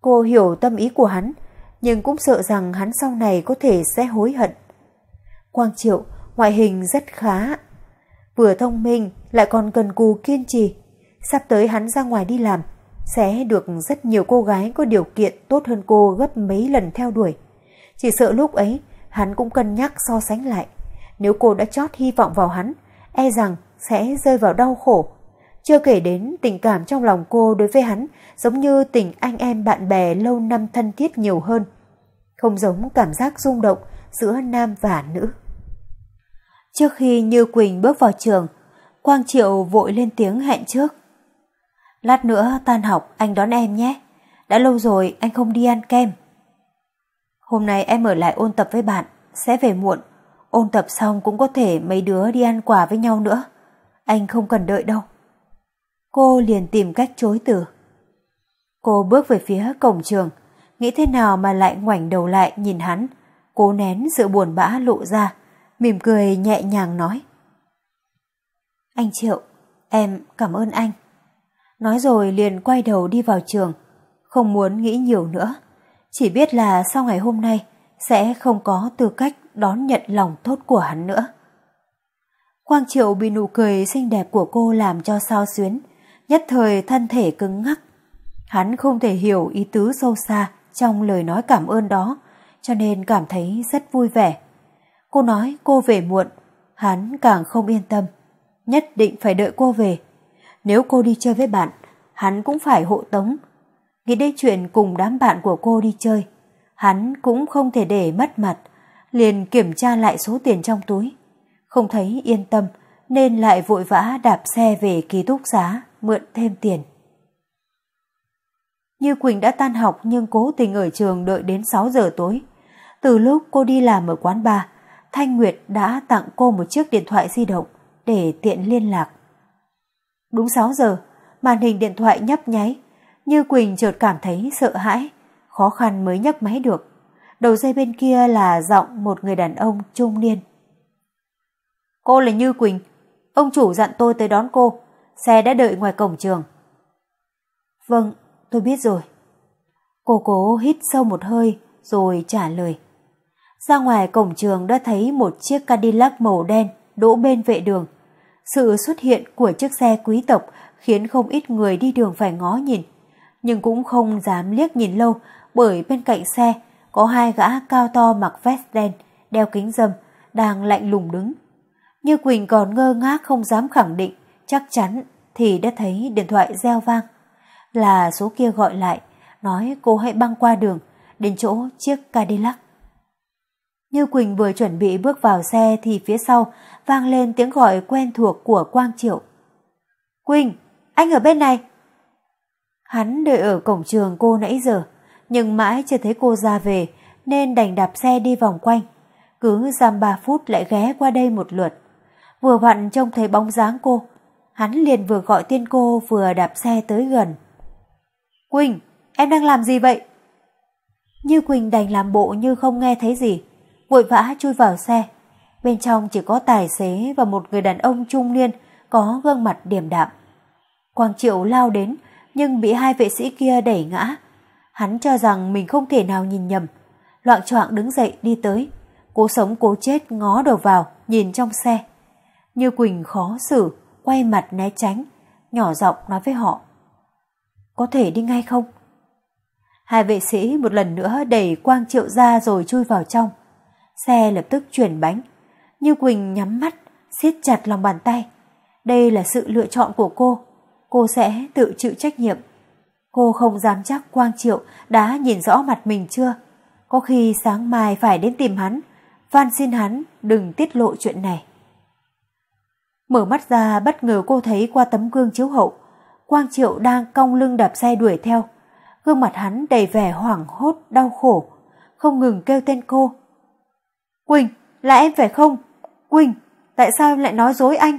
Cô hiểu tâm ý của hắn, nhưng cũng sợ rằng hắn sau này có thể sẽ hối hận. Quang Triệu, ngoại hình rất khá, vừa thông minh lại còn cần cù kiên trì. Sắp tới hắn ra ngoài đi làm, sẽ được rất nhiều cô gái có điều kiện tốt hơn cô gấp mấy lần theo đuổi. Chỉ sợ lúc ấy, hắn cũng cân nhắc so sánh lại. Nếu cô đã chót hy vọng vào hắn, e rằng sẽ rơi vào đau khổ. Chưa kể đến tình cảm trong lòng cô đối với hắn giống như tình anh em bạn bè lâu năm thân thiết nhiều hơn. Không giống cảm giác rung động giữa nam và nữ. Trước khi Như Quỳnh bước vào trường, Quang Triệu vội lên tiếng hẹn trước. Lát nữa tan học anh đón em nhé. Đã lâu rồi anh không đi ăn kem. Hôm nay em ở lại ôn tập với bạn, sẽ về muộn. Ôn tập xong cũng có thể mấy đứa đi ăn quà với nhau nữa. Anh không cần đợi đâu. Cô liền tìm cách chối từ. Cô bước về phía cổng trường, nghĩ thế nào mà lại ngoảnh đầu lại nhìn hắn, cố nén sự buồn bã lộ ra, mỉm cười nhẹ nhàng nói. Anh Triệu, em cảm ơn anh. Nói rồi liền quay đầu đi vào trường, không muốn nghĩ nhiều nữa. Chỉ biết là sau ngày hôm nay sẽ không có tư cách đón nhận lòng tốt của hắn nữa. Quang Triệu bị nụ cười xinh đẹp của cô làm cho sao xuyến, nhất thời thân thể cứng ngắc. Hắn không thể hiểu ý tứ sâu xa trong lời nói cảm ơn đó, cho nên cảm thấy rất vui vẻ. Cô nói cô về muộn, hắn càng không yên tâm, nhất định phải đợi cô về. Nếu cô đi chơi với bạn, hắn cũng phải hộ tống. Nghĩ đến chuyện cùng đám bạn của cô đi chơi, hắn cũng không thể để mất mặt, liền kiểm tra lại số tiền trong túi. Không thấy yên tâm nên lại vội vã đạp xe về ký túc xá mượn thêm tiền. Như Quỳnh đã tan học nhưng cố tình ở trường đợi đến 6 giờ tối. Từ lúc cô đi làm ở quán bar, Thanh Nguyệt đã tặng cô một chiếc điện thoại di động để tiện liên lạc. Đúng 6 giờ, màn hình điện thoại nhấp nháy, như Quỳnh chợt cảm thấy sợ hãi, khó khăn mới nhấc máy được. Đầu dây bên kia là giọng một người đàn ông trung niên. Cô là Như Quỳnh, ông chủ dặn tôi tới đón cô, xe đã đợi ngoài cổng trường. Vâng, tôi biết rồi. Cô cố hít sâu một hơi rồi trả lời. Ra ngoài cổng trường đã thấy một chiếc Cadillac màu đen đỗ bên vệ đường. Sự xuất hiện của chiếc xe quý tộc khiến không ít người đi đường phải ngó nhìn, nhưng cũng không dám liếc nhìn lâu bởi bên cạnh xe có hai gã cao to mặc vest đen, đeo kính dâm, đang lạnh lùng đứng. Như Quỳnh còn ngơ ngác không dám khẳng định, chắc chắn thì đã thấy điện thoại reo vang. Là số kia gọi lại, nói cô hãy băng qua đường, đến chỗ chiếc Cadillac. Như Quỳnh vừa chuẩn bị bước vào xe thì phía sau vang lên tiếng gọi quen thuộc của Quang Triệu. Quỳnh, anh ở bên này. Hắn đợi ở cổng trường cô nãy giờ, nhưng mãi chưa thấy cô ra về nên đành đạp xe đi vòng quanh. Cứ giam ba phút lại ghé qua đây một lượt. Vừa vặn trông thấy bóng dáng cô, hắn liền vừa gọi tên cô vừa đạp xe tới gần. Quỳnh, em đang làm gì vậy? Như Quỳnh đành làm bộ như không nghe thấy gì vội vã chui vào xe. Bên trong chỉ có tài xế và một người đàn ông trung niên có gương mặt điềm đạm. Quang Triệu lao đến nhưng bị hai vệ sĩ kia đẩy ngã. Hắn cho rằng mình không thể nào nhìn nhầm. Loạn choạng đứng dậy đi tới. Cố sống cố chết ngó đầu vào nhìn trong xe. Như Quỳnh khó xử, quay mặt né tránh, nhỏ giọng nói với họ. Có thể đi ngay không? Hai vệ sĩ một lần nữa đẩy Quang Triệu ra rồi chui vào trong. Xe lập tức chuyển bánh. Như Quỳnh nhắm mắt, siết chặt lòng bàn tay. Đây là sự lựa chọn của cô. Cô sẽ tự chịu trách nhiệm. Cô không dám chắc Quang Triệu đã nhìn rõ mặt mình chưa. Có khi sáng mai phải đến tìm hắn, van xin hắn đừng tiết lộ chuyện này. Mở mắt ra bất ngờ cô thấy qua tấm gương chiếu hậu, Quang Triệu đang cong lưng đạp xe đuổi theo. Gương mặt hắn đầy vẻ hoảng hốt, đau khổ, không ngừng kêu tên cô. Quỳnh, là em phải không? Quỳnh, tại sao em lại nói dối anh?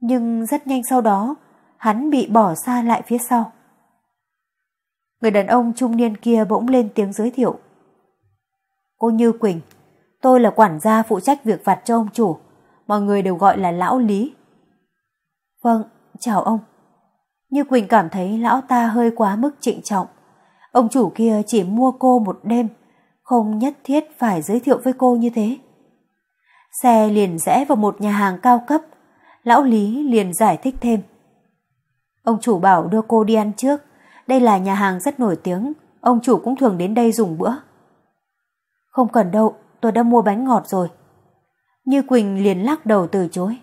Nhưng rất nhanh sau đó, hắn bị bỏ xa lại phía sau. Người đàn ông trung niên kia bỗng lên tiếng giới thiệu. Cô Như Quỳnh, tôi là quản gia phụ trách việc vặt cho ông chủ, mọi người đều gọi là Lão Lý. Vâng, chào ông. Như Quỳnh cảm thấy lão ta hơi quá mức trịnh trọng. Ông chủ kia chỉ mua cô một đêm, không nhất thiết phải giới thiệu với cô như thế. Xe liền rẽ vào một nhà hàng cao cấp, lão Lý liền giải thích thêm. Ông chủ bảo đưa cô đi ăn trước, đây là nhà hàng rất nổi tiếng, ông chủ cũng thường đến đây dùng bữa. Không cần đâu, tôi đã mua bánh ngọt rồi. Như Quỳnh liền lắc đầu từ chối.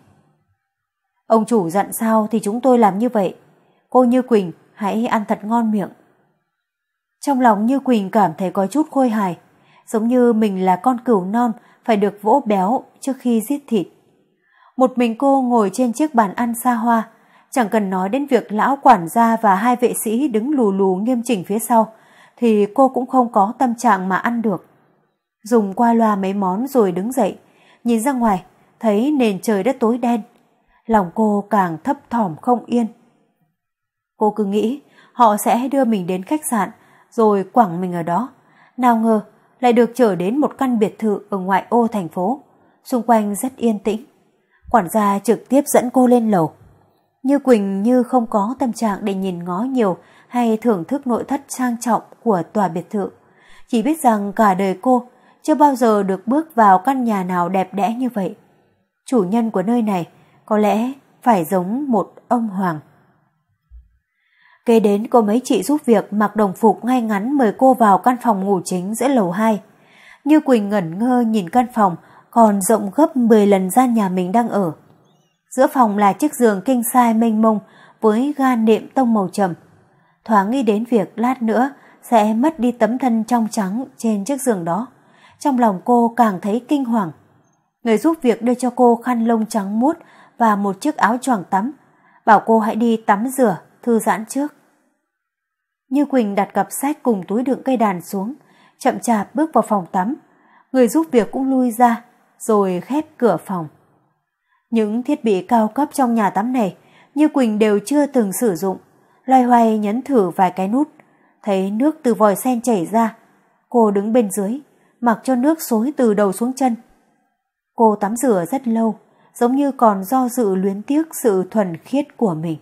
Ông chủ dặn sao thì chúng tôi làm như vậy. Cô Như Quỳnh hãy ăn thật ngon miệng. Trong lòng Như Quỳnh cảm thấy có chút khôi hài, giống như mình là con cừu non phải được vỗ béo trước khi giết thịt. Một mình cô ngồi trên chiếc bàn ăn xa hoa, chẳng cần nói đến việc lão quản gia và hai vệ sĩ đứng lù lù nghiêm chỉnh phía sau, thì cô cũng không có tâm trạng mà ăn được. Dùng qua loa mấy món rồi đứng dậy, nhìn ra ngoài, thấy nền trời đất tối đen. Lòng cô càng thấp thỏm không yên. Cô cứ nghĩ họ sẽ đưa mình đến khách sạn rồi quẳng mình ở đó. Nào ngờ lại được trở đến một căn biệt thự ở ngoại ô thành phố. Xung quanh rất yên tĩnh. Quản gia trực tiếp dẫn cô lên lầu. Như Quỳnh như không có tâm trạng để nhìn ngó nhiều hay thưởng thức nội thất trang trọng của tòa biệt thự. Chỉ biết rằng cả đời cô chưa bao giờ được bước vào căn nhà nào đẹp đẽ như vậy. Chủ nhân của nơi này có lẽ phải giống một ông hoàng. Kế đến cô mấy chị giúp việc mặc đồng phục ngay ngắn mời cô vào căn phòng ngủ chính giữa lầu 2. Như Quỳnh ngẩn ngơ nhìn căn phòng, còn rộng gấp 10 lần gian nhà mình đang ở. Giữa phòng là chiếc giường kinh sai mênh mông với ga nệm tông màu trầm. Thoáng nghĩ đến việc lát nữa sẽ mất đi tấm thân trong trắng trên chiếc giường đó. Trong lòng cô càng thấy kinh hoàng. Người giúp việc đưa cho cô khăn lông trắng mút và một chiếc áo choàng tắm, bảo cô hãy đi tắm rửa, thư giãn trước. Như Quỳnh đặt cặp sách cùng túi đựng cây đàn xuống, chậm chạp bước vào phòng tắm. Người giúp việc cũng lui ra, rồi khép cửa phòng. Những thiết bị cao cấp trong nhà tắm này, Như Quỳnh đều chưa từng sử dụng. Loay hoay nhấn thử vài cái nút, thấy nước từ vòi sen chảy ra. Cô đứng bên dưới, mặc cho nước xối từ đầu xuống chân. Cô tắm rửa rất lâu, giống như còn do dự luyến tiếc sự thuần khiết của mình.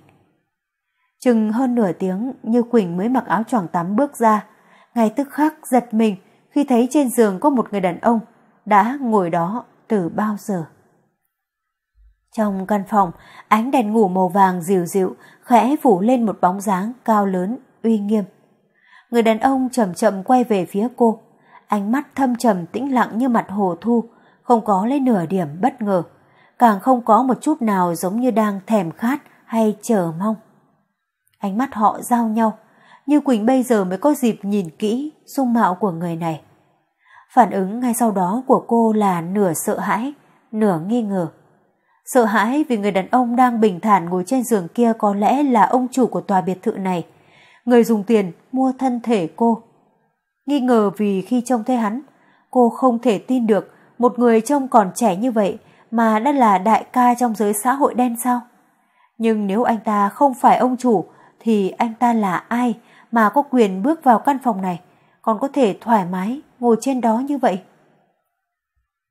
Chừng hơn nửa tiếng như Quỳnh mới mặc áo choàng tắm bước ra, ngay tức khắc giật mình khi thấy trên giường có một người đàn ông đã ngồi đó từ bao giờ. Trong căn phòng, ánh đèn ngủ màu vàng dịu dịu khẽ phủ lên một bóng dáng cao lớn, uy nghiêm. Người đàn ông chậm chậm quay về phía cô, ánh mắt thâm trầm tĩnh lặng như mặt hồ thu, không có lấy nửa điểm bất ngờ, càng không có một chút nào giống như đang thèm khát hay chờ mong. Ánh mắt họ giao nhau, như Quỳnh bây giờ mới có dịp nhìn kỹ dung mạo của người này. Phản ứng ngay sau đó của cô là nửa sợ hãi, nửa nghi ngờ. Sợ hãi vì người đàn ông đang bình thản ngồi trên giường kia có lẽ là ông chủ của tòa biệt thự này, người dùng tiền mua thân thể cô. Nghi ngờ vì khi trông thấy hắn, cô không thể tin được một người trông còn trẻ như vậy mà đã là đại ca trong giới xã hội đen sao? Nhưng nếu anh ta không phải ông chủ thì anh ta là ai mà có quyền bước vào căn phòng này, còn có thể thoải mái ngồi trên đó như vậy?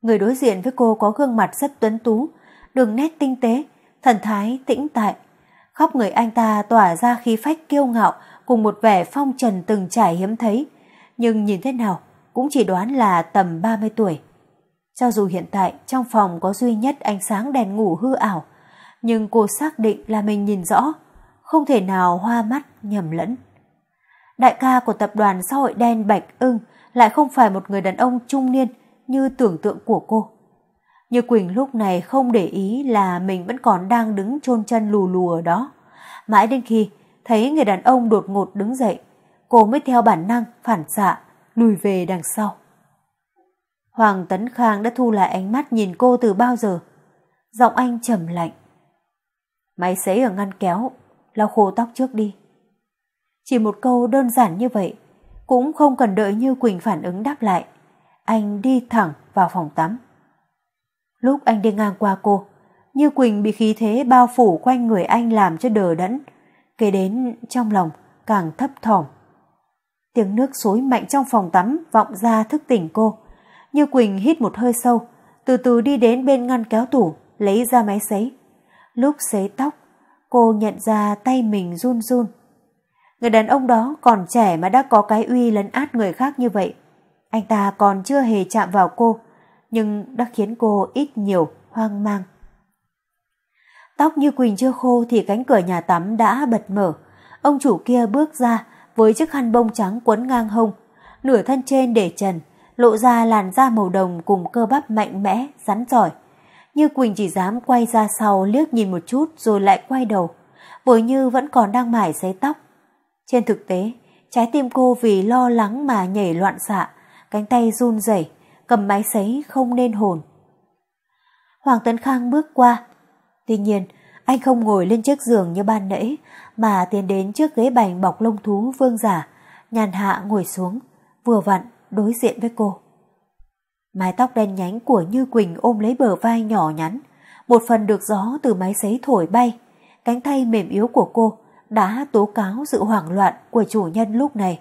Người đối diện với cô có gương mặt rất tuấn tú, đường nét tinh tế, thần thái tĩnh tại. khóc người anh ta tỏa ra khí phách kiêu ngạo cùng một vẻ phong trần từng trải hiếm thấy, nhưng nhìn thế nào cũng chỉ đoán là tầm 30 tuổi. Cho dù hiện tại trong phòng có duy nhất ánh sáng đèn ngủ hư ảo, nhưng cô xác định là mình nhìn rõ, không thể nào hoa mắt nhầm lẫn. Đại ca của tập đoàn xã hội đen Bạch ưng lại không phải một người đàn ông trung niên như tưởng tượng của cô. Như Quỳnh lúc này không để ý là mình vẫn còn đang đứng chôn chân lù lù ở đó. Mãi đến khi thấy người đàn ông đột ngột đứng dậy, cô mới theo bản năng phản xạ lùi về đằng sau. Hoàng Tấn Khang đã thu lại ánh mắt nhìn cô từ bao giờ. Giọng anh trầm lạnh. Máy sấy ở ngăn kéo, lau khô tóc trước đi. Chỉ một câu đơn giản như vậy, cũng không cần đợi Như Quỳnh phản ứng đáp lại. Anh đi thẳng vào phòng tắm. Lúc anh đi ngang qua cô, Như Quỳnh bị khí thế bao phủ quanh người anh làm cho đờ đẫn, kế đến trong lòng càng thấp thỏm. Tiếng nước xối mạnh trong phòng tắm vọng ra thức tỉnh cô. Như Quỳnh hít một hơi sâu, từ từ đi đến bên ngăn kéo tủ, lấy ra máy sấy. Lúc sấy tóc, cô nhận ra tay mình run run. Người đàn ông đó còn trẻ mà đã có cái uy lấn át người khác như vậy. Anh ta còn chưa hề chạm vào cô, nhưng đã khiến cô ít nhiều hoang mang. Tóc như Quỳnh chưa khô thì cánh cửa nhà tắm đã bật mở. Ông chủ kia bước ra với chiếc khăn bông trắng quấn ngang hông, nửa thân trên để trần, lộ ra làn da màu đồng cùng cơ bắp mạnh mẽ, rắn giỏi. Như Quỳnh chỉ dám quay ra sau liếc nhìn một chút rồi lại quay đầu. Với như vẫn còn đang mải giấy tóc. Trên thực tế, trái tim cô vì lo lắng mà nhảy loạn xạ, cánh tay run rẩy, cầm máy sấy không nên hồn. Hoàng Tấn Khang bước qua. Tuy nhiên, anh không ngồi lên chiếc giường như ban nãy, mà tiến đến trước ghế bành bọc lông thú vương giả, nhàn hạ ngồi xuống, vừa vặn đối diện với cô. Mái tóc đen nhánh của Như Quỳnh ôm lấy bờ vai nhỏ nhắn, một phần được gió từ máy sấy thổi bay, cánh tay mềm yếu của cô đã tố cáo sự hoảng loạn của chủ nhân lúc này.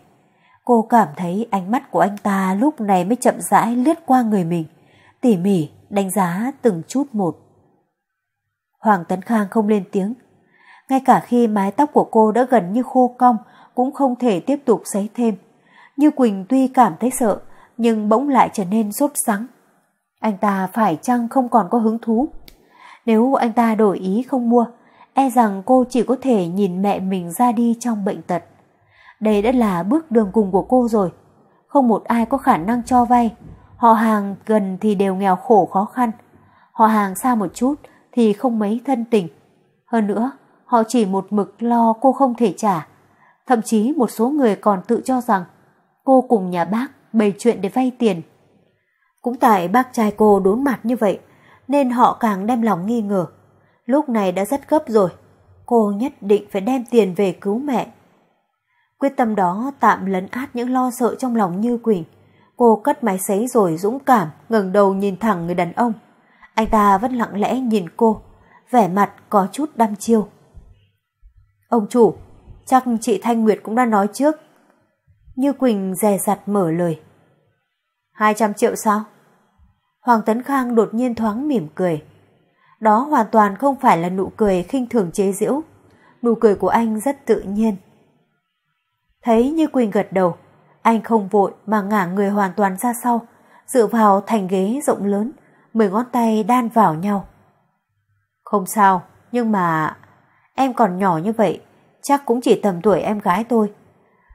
Cô cảm thấy ánh mắt của anh ta lúc này mới chậm rãi lướt qua người mình, tỉ mỉ đánh giá từng chút một. Hoàng Tấn Khang không lên tiếng. Ngay cả khi mái tóc của cô đã gần như khô cong cũng không thể tiếp tục sấy thêm. Như Quỳnh tuy cảm thấy sợ nhưng bỗng lại trở nên sốt sắng. Anh ta phải chăng không còn có hứng thú? Nếu anh ta đổi ý không mua, e rằng cô chỉ có thể nhìn mẹ mình ra đi trong bệnh tật. Đây đã là bước đường cùng của cô rồi. Không một ai có khả năng cho vay. Họ hàng gần thì đều nghèo khổ khó khăn. Họ hàng xa một chút thì không mấy thân tình. Hơn nữa, họ chỉ một mực lo cô không thể trả. Thậm chí một số người còn tự cho rằng cô cùng nhà bác bày chuyện để vay tiền. Cũng tại bác trai cô đốn mặt như vậy, nên họ càng đem lòng nghi ngờ. Lúc này đã rất gấp rồi, cô nhất định phải đem tiền về cứu mẹ. Quyết tâm đó tạm lấn át những lo sợ trong lòng Như Quỳnh. Cô cất máy sấy rồi dũng cảm, ngẩng đầu nhìn thẳng người đàn ông. Anh ta vẫn lặng lẽ nhìn cô, vẻ mặt có chút đăm chiêu. Ông chủ, chắc chị Thanh Nguyệt cũng đã nói trước. Như Quỳnh dè dặt mở lời. 200 triệu sao? Hoàng Tấn Khang đột nhiên thoáng mỉm cười. Đó hoàn toàn không phải là nụ cười khinh thường chế giễu. Nụ cười của anh rất tự nhiên. Thấy Như Quỳnh gật đầu, anh không vội mà ngả người hoàn toàn ra sau, dựa vào thành ghế rộng lớn, mười ngón tay đan vào nhau. Không sao, nhưng mà em còn nhỏ như vậy, chắc cũng chỉ tầm tuổi em gái tôi.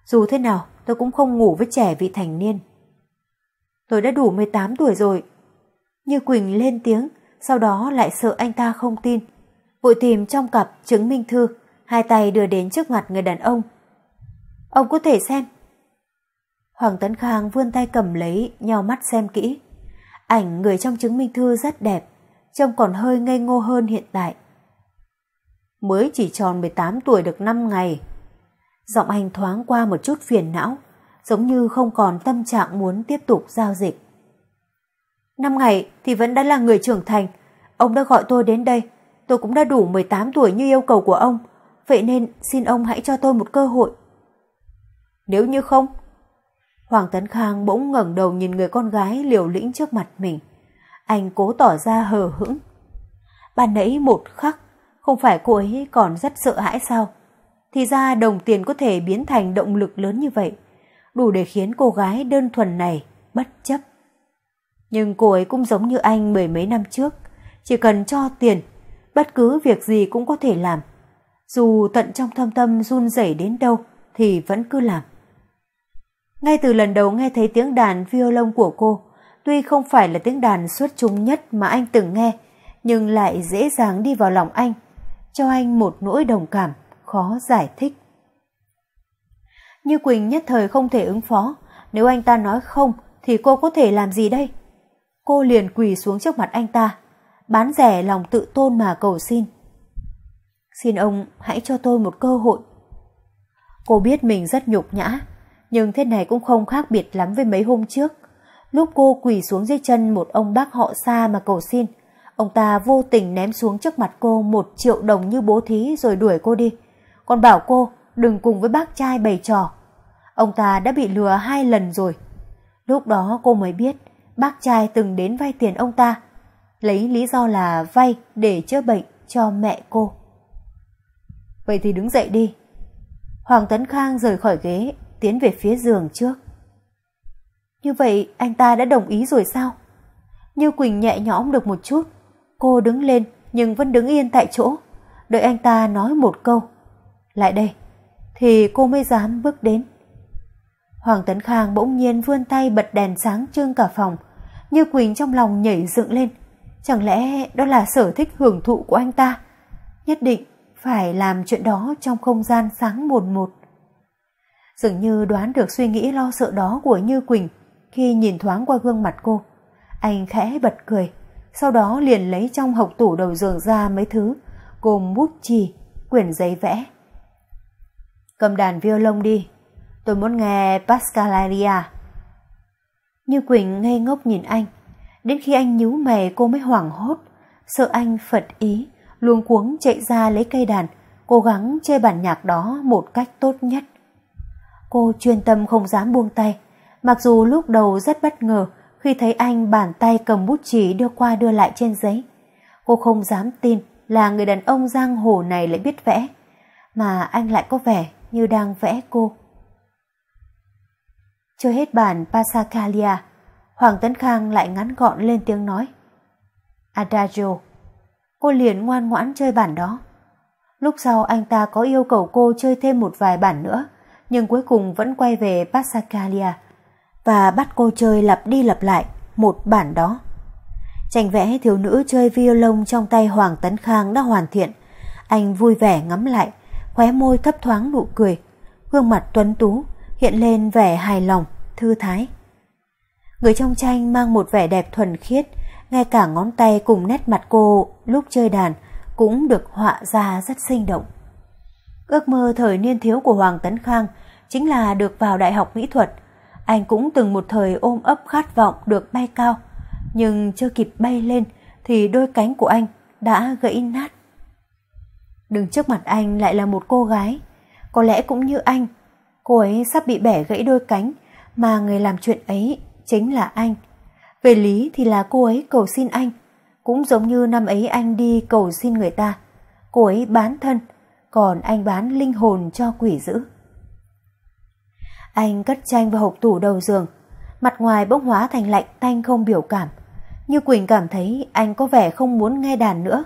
Dù thế nào, tôi cũng không ngủ với trẻ vị thành niên. Tôi đã đủ 18 tuổi rồi. Như Quỳnh lên tiếng, sau đó lại sợ anh ta không tin. Vội tìm trong cặp chứng minh thư, hai tay đưa đến trước mặt người đàn ông. Ông có thể xem. Hoàng Tấn Khang vươn tay cầm lấy, nhau mắt xem kỹ. Ảnh người trong chứng minh thư rất đẹp, trông còn hơi ngây ngô hơn hiện tại. Mới chỉ tròn 18 tuổi được 5 ngày. Giọng anh thoáng qua một chút phiền não, giống như không còn tâm trạng muốn tiếp tục giao dịch. Năm ngày thì vẫn đã là người trưởng thành, ông đã gọi tôi đến đây, tôi cũng đã đủ 18 tuổi như yêu cầu của ông, vậy nên xin ông hãy cho tôi một cơ hội. Nếu như không, Hoàng Tấn Khang bỗng ngẩng đầu nhìn người con gái liều lĩnh trước mặt mình. Anh cố tỏ ra hờ hững. Ban nãy một khắc, không phải cô ấy còn rất sợ hãi sao? Thì ra đồng tiền có thể biến thành động lực lớn như vậy, đủ để khiến cô gái đơn thuần này bất chấp. Nhưng cô ấy cũng giống như anh mười mấy năm trước, chỉ cần cho tiền, bất cứ việc gì cũng có thể làm. Dù tận trong thâm tâm run rẩy đến đâu thì vẫn cứ làm. Ngay từ lần đầu nghe thấy tiếng đàn violon của cô, tuy không phải là tiếng đàn xuất chúng nhất mà anh từng nghe, nhưng lại dễ dàng đi vào lòng anh, cho anh một nỗi đồng cảm khó giải thích. Như Quỳnh nhất thời không thể ứng phó, nếu anh ta nói không thì cô có thể làm gì đây? Cô liền quỳ xuống trước mặt anh ta, bán rẻ lòng tự tôn mà cầu xin. Xin ông hãy cho tôi một cơ hội. Cô biết mình rất nhục nhã, nhưng thế này cũng không khác biệt lắm với mấy hôm trước. Lúc cô quỳ xuống dưới chân một ông bác họ xa mà cầu xin, ông ta vô tình ném xuống trước mặt cô một triệu đồng như bố thí rồi đuổi cô đi. Còn bảo cô đừng cùng với bác trai bày trò. Ông ta đã bị lừa hai lần rồi. Lúc đó cô mới biết bác trai từng đến vay tiền ông ta, lấy lý do là vay để chữa bệnh cho mẹ cô. Vậy thì đứng dậy đi. Hoàng Tấn Khang rời khỏi ghế, tiến về phía giường trước. Như vậy anh ta đã đồng ý rồi sao? Như Quỳnh nhẹ nhõm được một chút, cô đứng lên nhưng vẫn đứng yên tại chỗ, đợi anh ta nói một câu. Lại đây, thì cô mới dám bước đến. Hoàng Tấn Khang bỗng nhiên vươn tay bật đèn sáng trưng cả phòng, như Quỳnh trong lòng nhảy dựng lên. Chẳng lẽ đó là sở thích hưởng thụ của anh ta? Nhất định phải làm chuyện đó trong không gian sáng một một. Dường như đoán được suy nghĩ lo sợ đó của Như Quỳnh khi nhìn thoáng qua gương mặt cô. Anh khẽ bật cười, sau đó liền lấy trong hộc tủ đầu giường ra mấy thứ, gồm bút chì, quyển giấy vẽ. Cầm đàn violon đi, tôi muốn nghe Pascalaria. Như Quỳnh ngây ngốc nhìn anh, đến khi anh nhíu mày cô mới hoảng hốt, sợ anh phật ý, luống cuống chạy ra lấy cây đàn, cố gắng chơi bản nhạc đó một cách tốt nhất. Cô chuyên tâm không dám buông tay, mặc dù lúc đầu rất bất ngờ khi thấy anh bàn tay cầm bút chỉ đưa qua đưa lại trên giấy. Cô không dám tin là người đàn ông giang hồ này lại biết vẽ, mà anh lại có vẻ như đang vẽ cô. Chơi hết bản Pasacalia, Hoàng Tấn Khang lại ngắn gọn lên tiếng nói. Adagio. Cô liền ngoan ngoãn chơi bản đó. Lúc sau anh ta có yêu cầu cô chơi thêm một vài bản nữa, nhưng cuối cùng vẫn quay về Pasacalia và bắt cô chơi lặp đi lặp lại một bản đó. Tranh vẽ thiếu nữ chơi violon trong tay Hoàng Tấn Khang đã hoàn thiện. Anh vui vẻ ngắm lại, khóe môi thấp thoáng nụ cười, gương mặt tuấn tú hiện lên vẻ hài lòng, thư thái. Người trong tranh mang một vẻ đẹp thuần khiết, ngay cả ngón tay cùng nét mặt cô lúc chơi đàn cũng được họa ra rất sinh động. Ước mơ thời niên thiếu của Hoàng Tấn Khang chính là được vào đại học mỹ thuật. Anh cũng từng một thời ôm ấp khát vọng được bay cao, nhưng chưa kịp bay lên thì đôi cánh của anh đã gãy nát. Đứng trước mặt anh lại là một cô gái, có lẽ cũng như anh, cô ấy sắp bị bẻ gãy đôi cánh mà người làm chuyện ấy chính là anh. Về lý thì là cô ấy cầu xin anh, cũng giống như năm ấy anh đi cầu xin người ta. Cô ấy bán thân, còn anh bán linh hồn cho quỷ dữ. Anh cất tranh vào hộp tủ đầu giường, mặt ngoài bỗng hóa thành lạnh tanh không biểu cảm. Như Quỳnh cảm thấy anh có vẻ không muốn nghe đàn nữa.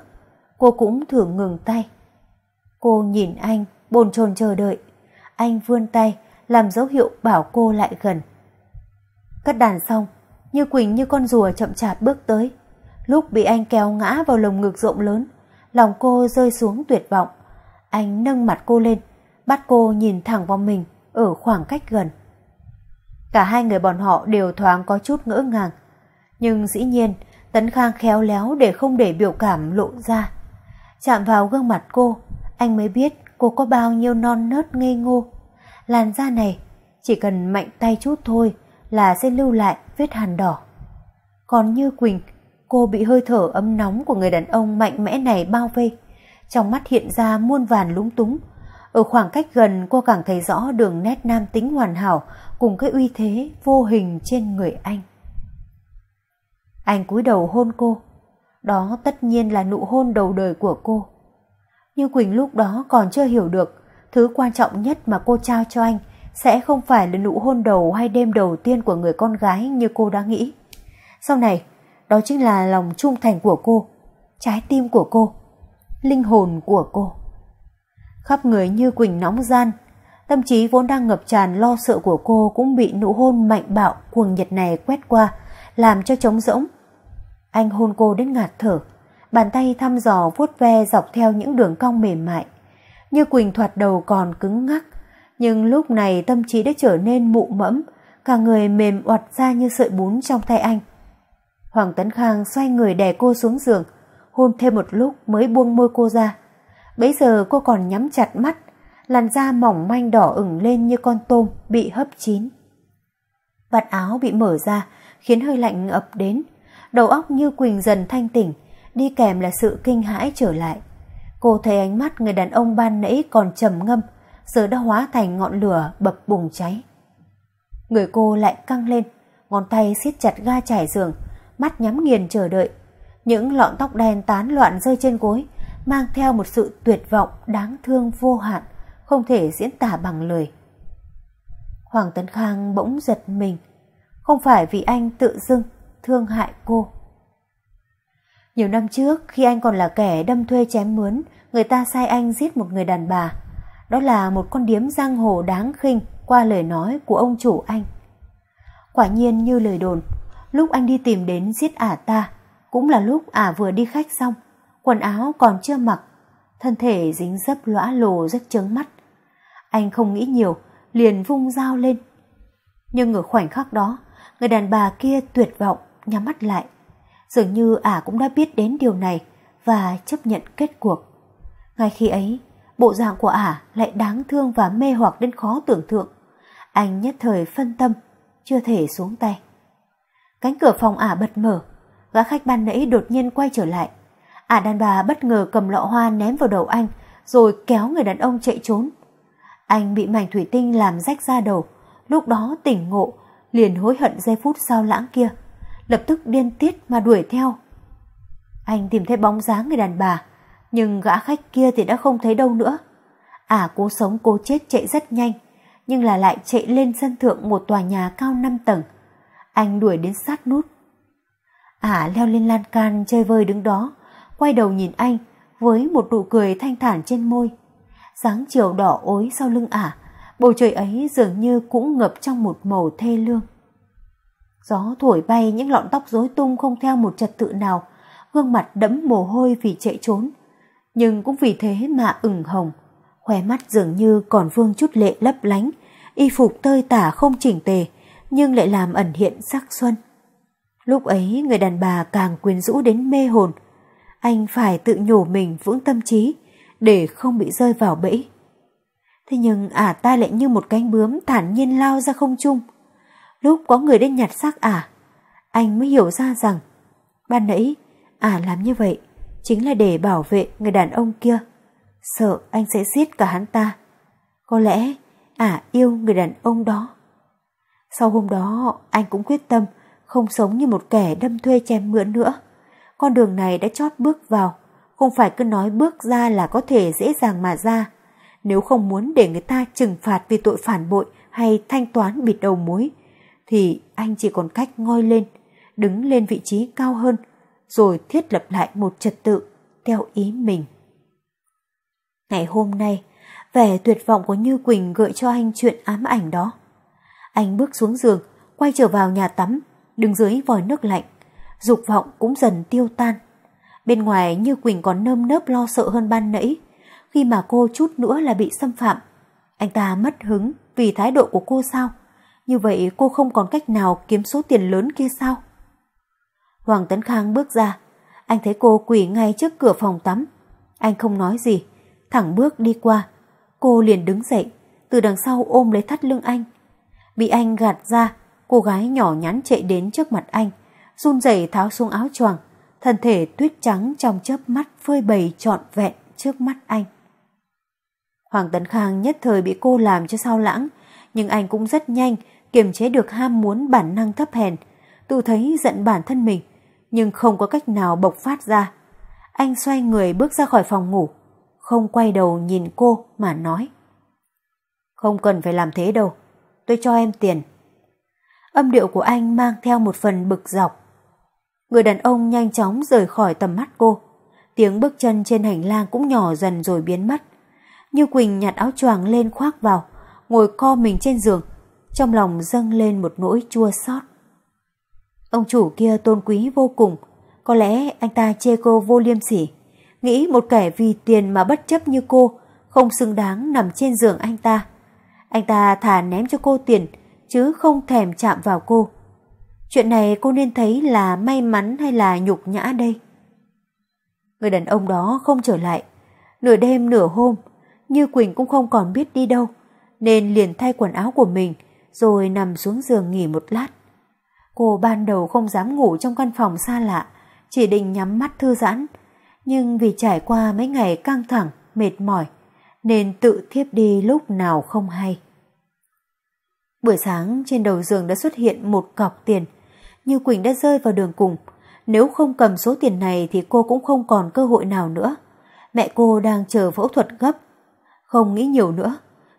Cô cũng thử ngừng tay. Cô nhìn anh, bồn chồn chờ đợi. Anh vươn tay, làm dấu hiệu bảo cô lại gần. Cất đàn xong, Như Quỳnh như con rùa chậm chạp bước tới. Lúc bị anh kéo ngã vào lồng ngực rộng lớn, lòng cô rơi xuống tuyệt vọng. Anh nâng mặt cô lên, bắt cô nhìn thẳng vào mình ở khoảng cách gần. Cả hai người bọn họ đều thoáng có chút ngỡ ngàng. Nhưng dĩ nhiên, Tấn Khang khéo léo để không để biểu cảm lộ ra. Chạm vào gương mặt cô, anh mới biết cô có bao nhiêu non nớt ngây ngô. Làn da này, chỉ cần mạnh tay chút thôi là sẽ lưu lại vết hàn đỏ. Còn như Quỳnh, cô bị hơi thở ấm nóng của người đàn ông mạnh mẽ này bao vây. Trong mắt hiện ra muôn vàn lúng túng. Ở khoảng cách gần cô càng thấy rõ đường nét nam tính hoàn hảo cùng cái uy thế vô hình trên người anh. Anh cúi đầu hôn cô. Đó tất nhiên là nụ hôn đầu đời của cô. Như Quỳnh lúc đó còn chưa hiểu được thứ quan trọng nhất mà cô trao cho anh sẽ không phải là nụ hôn đầu hay đêm đầu tiên của người con gái như cô đã nghĩ. Sau này, đó chính là lòng trung thành của cô, trái tim của cô, linh hồn của cô. Khắp người như Quỳnh nóng gian, tâm trí vốn đang ngập tràn lo sợ của cô cũng bị nụ hôn mạnh bạo cuồng nhiệt này quét qua, làm cho trống rỗng. Anh hôn cô đến ngạt thở, bàn tay thăm dò vuốt ve dọc theo những đường cong mềm mại. Như Quỳnh thoạt đầu còn cứng ngắc, nhưng lúc này tâm trí đã trở nên mụ mẫm, cả người mềm oặt ra như sợi bún trong tay anh. Hoàng Tấn Khang xoay người đè cô xuống giường, hôn thêm một lúc mới buông môi cô ra. Bấy giờ cô còn nhắm chặt mắt, làn da mỏng manh đỏ ửng lên như con tôm bị hấp chín. Vạt áo bị mở ra, khiến hơi lạnh ập đến. Đầu óc như Quỳnh dần thanh tỉnh, đi kèm là sự kinh hãi trở lại. Cô thấy ánh mắt người đàn ông ban nãy còn trầm ngâm, giờ đã hóa thành ngọn lửa bập bùng cháy. Người cô lại căng lên, ngón tay siết chặt ga trải giường, mắt nhắm nghiền chờ đợi. Những lọn tóc đen tán loạn rơi trên gối, mang theo một sự tuyệt vọng đáng thương vô hạn, không thể diễn tả bằng lời. Hoàng Tấn Khang bỗng giật mình, không phải vì anh tự dưng thương hại cô. Nhiều năm trước, khi anh còn là kẻ đâm thuê chém mướn, người ta sai anh giết một người đàn bà. Đó là một con điếm giang hồ đáng khinh qua lời nói của ông chủ anh. Quả nhiên như lời đồn, lúc anh đi tìm đến giết ả ta, cũng là lúc ả vừa đi khách xong, quần áo còn chưa mặc, thân thể dính dấp lõa lồ rất chướng mắt. Anh không nghĩ nhiều, liền vung dao lên. Nhưng ở khoảnh khắc đó, người đàn bà kia tuyệt vọng nhắm mắt lại. Dường như ả cũng đã biết đến điều này và chấp nhận kết cuộc. Ngay khi ấy, bộ dạng của ả lại đáng thương và mê hoặc đến khó tưởng tượng. Anh nhất thời phân tâm, chưa thể xuống tay. Cánh cửa phòng ả bật mở, gã khách ban nãy đột nhiên quay trở lại. Ả đàn bà bất ngờ cầm lọ hoa ném vào đầu anh, rồi kéo người đàn ông chạy trốn. Anh bị mảnh thủy tinh làm rách ra đầu, lúc đó tỉnh ngộ, liền hối hận giây phút sao lãng kia, lập tức điên tiết mà đuổi theo. Anh tìm thấy bóng dáng người đàn bà, nhưng gã khách kia thì đã không thấy đâu nữa. À cố sống cố chết chạy rất nhanh, nhưng là lại chạy lên sân thượng một tòa nhà cao 5 tầng. Anh đuổi đến sát nút. À leo lên lan can chơi vơi đứng đó, quay đầu nhìn anh với một nụ cười thanh thản trên môi. Sáng chiều đỏ ối sau lưng ả, bầu trời ấy dường như cũng ngập trong một màu thê lương. Gió thổi bay những lọn tóc rối tung không theo một trật tự nào, gương mặt đẫm mồ hôi vì chạy trốn. Nhưng cũng vì thế mà ửng hồng, khóe mắt dường như còn vương chút lệ lấp lánh, y phục tơi tả không chỉnh tề, nhưng lại làm ẩn hiện sắc xuân. Lúc ấy người đàn bà càng quyến rũ đến mê hồn, anh phải tự nhủ mình vững tâm trí để không bị rơi vào bẫy. Thế nhưng ả ta lại như một cánh bướm thản nhiên lao ra không trung. Lúc có người đến nhặt xác ả, anh mới hiểu ra rằng ban nãy ả làm như vậy chính là để bảo vệ người đàn ông kia. Sợ anh sẽ giết cả hắn ta. Có lẽ ả yêu người đàn ông đó. Sau hôm đó anh cũng quyết tâm không sống như một kẻ đâm thuê chém mượn nữa. Con đường này đã chót bước vào, không phải cứ nói bước ra là có thể dễ dàng mà ra. Nếu không muốn để người ta trừng phạt vì tội phản bội hay thanh toán bịt đầu mối, thì anh chỉ còn cách ngoi lên, đứng lên vị trí cao hơn, rồi thiết lập lại một trật tự theo ý mình. Ngày hôm nay, vẻ tuyệt vọng của Như Quỳnh gợi cho anh chuyện ám ảnh đó. Anh bước xuống giường, quay trở vào nhà tắm, đứng dưới vòi nước lạnh, dục vọng cũng dần tiêu tan. Bên ngoài Như Quỳnh còn nơm nớp lo sợ hơn ban nãy, khi mà cô chút nữa là bị xâm phạm. Anh ta mất hứng vì thái độ của cô sao? Như vậy cô không còn cách nào kiếm số tiền lớn kia sao? Hoàng Tấn Khang bước ra, anh thấy cô quỳ ngay trước cửa phòng tắm. Anh không nói gì, thẳng bước đi qua. Cô liền đứng dậy, từ đằng sau ôm lấy thắt lưng anh. Bị anh gạt ra, cô gái nhỏ nhắn chạy đến trước mặt anh, run rẩy tháo xuống áo choàng, thân thể tuyết trắng trong chớp mắt phơi bày trọn vẹn trước mắt anh. Hoàng Tấn Khang nhất thời bị cô làm cho sao lãng, nhưng anh cũng rất nhanh kiềm chế được ham muốn bản năng thấp hèn, tự thấy giận bản thân mình, nhưng không có cách nào bộc phát ra. Anh xoay người bước ra khỏi phòng ngủ, không quay đầu nhìn cô mà nói. Không cần phải làm thế đâu, tôi cho em tiền. Âm điệu của anh mang theo một phần bực dọc. Người đàn ông nhanh chóng rời khỏi tầm mắt cô. Tiếng bước chân trên hành lang cũng nhỏ dần rồi biến mất. Như Quỳnh nhặt áo choàng lên khoác vào, ngồi co mình trên giường, trong lòng dâng lên một nỗi chua xót. Ông chủ kia tôn quý vô cùng, có lẽ anh ta chê cô vô liêm sỉ, nghĩ một kẻ vì tiền mà bất chấp như cô, không xứng đáng nằm trên giường anh ta. Anh ta thả ném cho cô tiền, chứ không thèm chạm vào cô. Chuyện này cô nên thấy là may mắn hay là nhục nhã đây? Người đàn ông đó không trở lại. Nửa đêm nửa hôm, Như Quỳnh cũng không còn biết đi đâu, nên liền thay quần áo của mình rồi nằm xuống giường nghỉ một lát. Cô ban đầu không dám ngủ trong căn phòng xa lạ, chỉ định nhắm mắt thư giãn, nhưng vì trải qua mấy ngày căng thẳng, mệt mỏi, nên tự thiếp đi lúc nào không hay. Buổi sáng trên đầu giường đã xuất hiện một cọc tiền, như Quỳnh đã rơi vào đường cùng. Nếu không cầm số tiền này thì cô cũng không còn cơ hội nào nữa. Mẹ cô đang chờ phẫu thuật gấp. Không nghĩ nhiều nữa,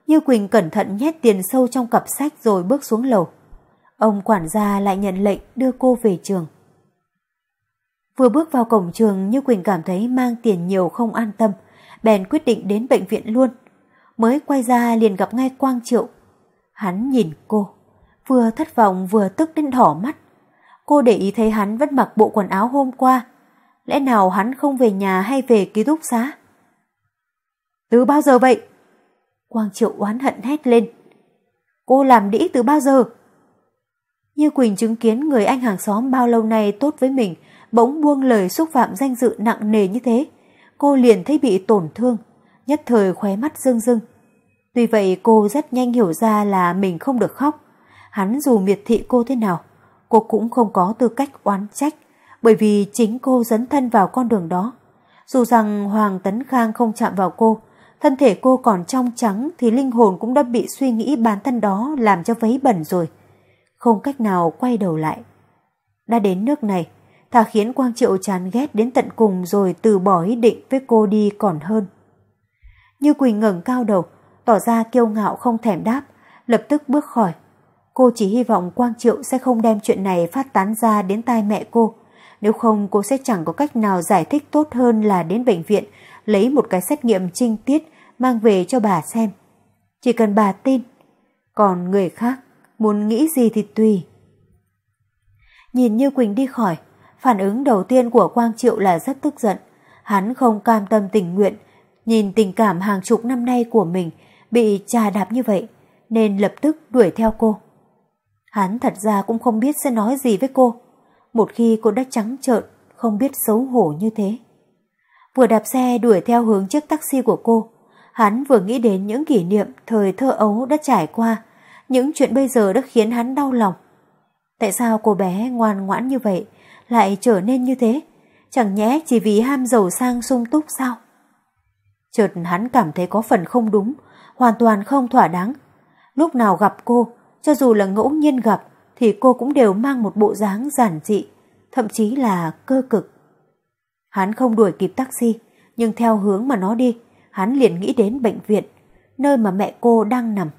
Như Quỳnh cẩn thận nhét tiền sâu trong cặp sách rồi bước xuống lầu. Ông quản gia lại nhận lệnh đưa cô về trường. Vừa bước vào cổng trường Như Quỳnh cảm thấy mang tiền nhiều không an tâm, bèn quyết định đến bệnh viện luôn. Mới quay ra liền gặp ngay Quang Triệu. Hắn nhìn cô, vừa thất vọng vừa tức đến đỏ mắt. Cô để ý thấy hắn vẫn mặc bộ quần áo hôm qua. Lẽ nào hắn không về nhà hay về ký túc xá? Từ bao giờ vậy? Quang Triệu oán hận hét lên. Cô làm đĩ từ bao giờ? Như Quỳnh chứng kiến người anh hàng xóm bao lâu nay tốt với mình, bỗng buông lời xúc phạm danh dự nặng nề như thế. Cô liền thấy bị tổn thương, nhất thời khóe mắt rưng rưng. Tuy vậy cô rất nhanh hiểu ra là mình không được khóc. Hắn dù miệt thị cô thế nào, cô cũng không có tư cách oán trách, bởi vì chính cô dấn thân vào con đường đó. Dù rằng Hoàng Tấn Khang không chạm vào cô, thân thể cô còn trong trắng thì linh hồn cũng đã bị suy nghĩ bản thân đó làm cho vấy bẩn rồi. Không cách nào quay đầu lại. Đã đến nước này, thà khiến Quang Triệu chán ghét đến tận cùng rồi từ bỏ ý định với cô đi còn hơn. Như Quỳnh ngẩng cao đầu, tỏ ra kiêu ngạo không thèm đáp, lập tức bước khỏi. Cô chỉ hy vọng Quang Triệu sẽ không đem chuyện này phát tán ra đến tai mẹ cô. Nếu không cô sẽ chẳng có cách nào giải thích tốt hơn là đến bệnh viện lấy một cái xét nghiệm trinh tiết mang về cho bà xem. Chỉ cần bà tin. Còn người khác muốn nghĩ gì thì tùy. Nhìn Như Quỳnh đi khỏi, phản ứng đầu tiên của Quang Triệu là rất tức giận. Hắn không cam tâm tình nguyện, nhìn tình cảm hàng chục năm nay của mình bị trà đạp như vậy, nên lập tức đuổi theo cô. Hắn thật ra cũng không biết sẽ nói gì với cô, một khi cô đã trắng trợn, không biết xấu hổ như thế. Vừa đạp xe đuổi theo hướng chiếc taxi của cô, hắn vừa nghĩ đến những kỷ niệm thời thơ ấu đã trải qua, những chuyện bây giờ đã khiến hắn đau lòng. Tại sao cô bé ngoan ngoãn như vậy lại trở nên như thế? Chẳng nhẽ chỉ vì ham giàu sang sung túc sao? Chợt hắn cảm thấy có phần không đúng, hoàn toàn không thỏa đáng. Lúc nào gặp cô, cho dù là ngẫu nhiên gặp, thì cô cũng đều mang một bộ dáng giản dị, thậm chí là cơ cực. Hắn không đuổi kịp taxi, nhưng theo hướng mà nó đi, hắn liền nghĩ đến bệnh viện, nơi mà mẹ cô đang nằm.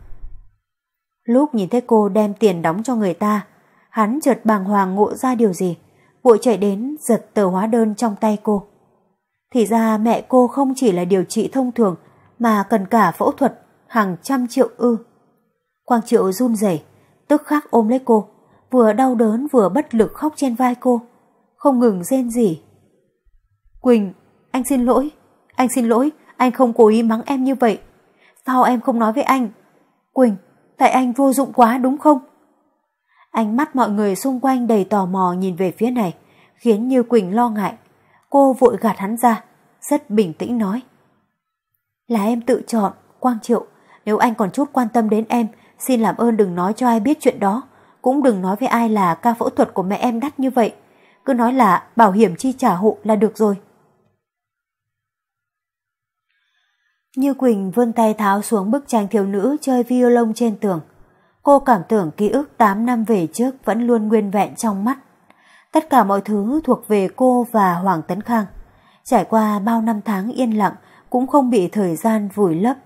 Lúc nhìn thấy cô đem tiền đóng cho người ta, hắn chợt bàng hoàng ngộ ra điều gì, vội chạy đến giật tờ hóa đơn trong tay cô. Thì ra mẹ cô không chỉ là điều trị thông thường mà cần cả phẫu thuật hàng trăm triệu ư. Quang Triệu run rẩy, tức khắc ôm lấy cô, vừa đau đớn vừa bất lực khóc trên vai cô, không ngừng rên rỉ. Quỳnh, anh xin lỗi, anh xin lỗi, anh không cố ý mắng em như vậy. Sao em không nói với anh? Quỳnh, tại anh vô dụng quá đúng không? Ánh mắt mọi người xung quanh đầy tò mò nhìn về phía này, khiến Như Quỳnh lo ngại. Cô vội gạt hắn ra, rất bình tĩnh nói. Là em tự chọn, Quang Triệu, nếu anh còn chút quan tâm đến em, xin làm ơn đừng nói cho ai biết chuyện đó, cũng đừng nói với ai là ca phẫu thuật của mẹ em đắt như vậy, cứ nói là bảo hiểm chi trả hộ là được rồi. Như Quỳnh vươn tay tháo xuống bức tranh thiếu nữ chơi violon trên tường. Cô cảm tưởng ký ức 8 năm về trước vẫn luôn nguyên vẹn trong mắt. Tất cả mọi thứ thuộc về cô và Hoàng Tấn Khang. Trải qua bao năm tháng yên lặng cũng không bị thời gian vùi lấp.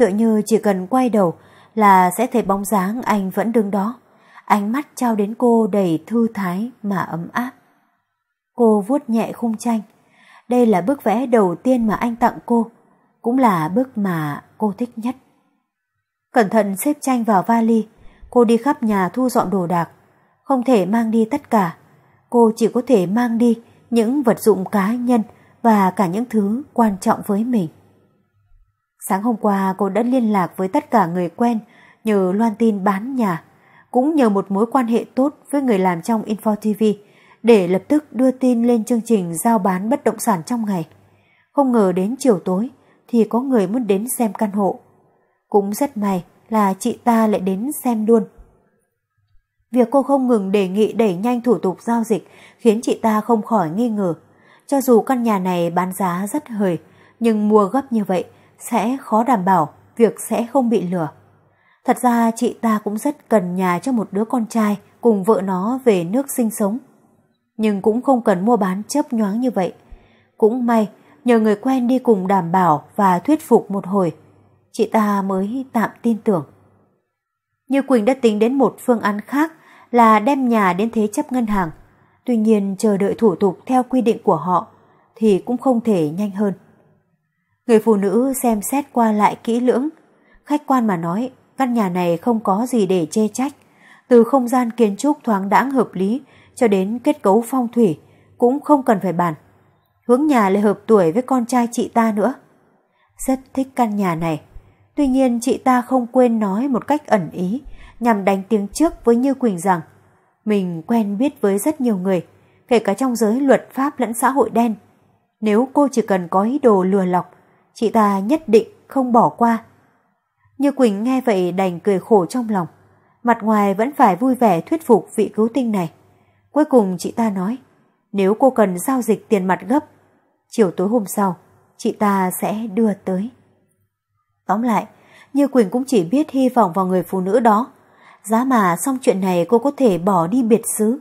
Tựa như chỉ cần quay đầu là sẽ thấy bóng dáng anh vẫn đứng đó. Ánh mắt trao đến cô đầy thư thái mà ấm áp. Cô vuốt nhẹ khung tranh. Đây là bức vẽ đầu tiên mà anh tặng cô, cũng là bức mà cô thích nhất. Cẩn thận xếp tranh vào vali, cô đi khắp nhà thu dọn đồ đạc. Không thể mang đi tất cả, cô chỉ có thể mang đi những vật dụng cá nhân và cả những thứ quan trọng với mình. Sáng hôm qua cô đã liên lạc với tất cả người quen nhờ loan tin bán nhà, cũng nhờ một mối quan hệ tốt với người làm trong Info TV để lập tức đưa tin lên chương trình giao bán bất động sản trong ngày. Không ngờ đến chiều tối thì có người muốn đến xem căn hộ. Cũng rất may là chị ta lại đến xem luôn. Việc cô không ngừng đề nghị đẩy nhanh thủ tục giao dịch khiến chị ta không khỏi nghi ngờ. Cho dù căn nhà này bán giá rất hời, nhưng mua gấp như vậy sẽ khó đảm bảo việc sẽ không bị lừa. Thật ra chị ta cũng rất cần nhà cho một đứa con trai cùng vợ nó về nước sinh sống. Nhưng cũng không cần mua bán chấp nhoáng như vậy. Cũng may nhờ người quen đi cùng đảm bảo và thuyết phục một hồi, chị ta mới tạm tin tưởng. Như Quỳnh đã tính đến một phương án khác là đem nhà đến thế chấp ngân hàng. Tuy nhiên chờ đợi thủ tục theo quy định của họ thì cũng không thể nhanh hơn. Người phụ nữ xem xét qua lại kỹ lưỡng. Khách quan mà nói, căn nhà này không có gì để chê trách. Từ không gian kiến trúc thoáng đãng hợp lý cho đến kết cấu phong thủy cũng không cần phải bàn. Hướng nhà lại hợp tuổi với con trai chị ta nữa. Rất thích căn nhà này. Tuy nhiên chị ta không quên nói một cách ẩn ý nhằm đánh tiếng trước với Như Quỳnh rằng mình quen biết với rất nhiều người, kể cả trong giới luật pháp lẫn xã hội đen. Nếu cô chỉ cần có ý đồ lừa lọc, chị ta nhất định không bỏ qua. Như Quỳnh nghe vậy đành cười khổ trong lòng, mặt ngoài vẫn phải vui vẻ thuyết phục vị cứu tinh này. Cuối cùng chị ta nói, nếu cô cần giao dịch tiền mặt gấp, chiều tối hôm sau, chị ta sẽ đưa tới. Tóm lại, Như Quỳnh cũng chỉ biết hy vọng vào người phụ nữ đó, Giá mà xong chuyện này cô có thể bỏ đi biệt xứ.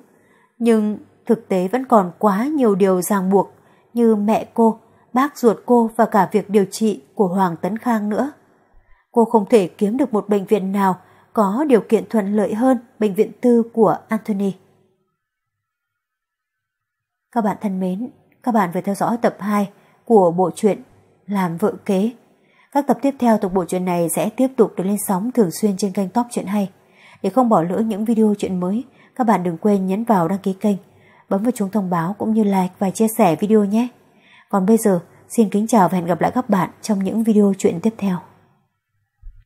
Nhưng thực tế vẫn còn quá nhiều điều ràng buộc như mẹ cô, bác ruột cô và cả việc điều trị của Hoàng Tấn Khang nữa. Cô không thể kiếm được một bệnh viện nào có điều kiện thuận lợi hơn bệnh viện tư của Anthony. Các bạn thân mến, các bạn vừa theo dõi tập 2 của bộ truyện Làm vợ kế. Các tập tiếp theo thuộc bộ truyện này sẽ tiếp tục được lên sóng thường xuyên trên kênh Top Truyện Hay. Để không bỏ lỡ những video chuyện mới, các bạn đừng quên nhấn vào đăng ký kênh, bấm vào chuông thông báo cũng như like và chia sẻ video nhé. Còn bây giờ, xin kính chào và hẹn gặp lại các bạn trong những video chuyện tiếp theo.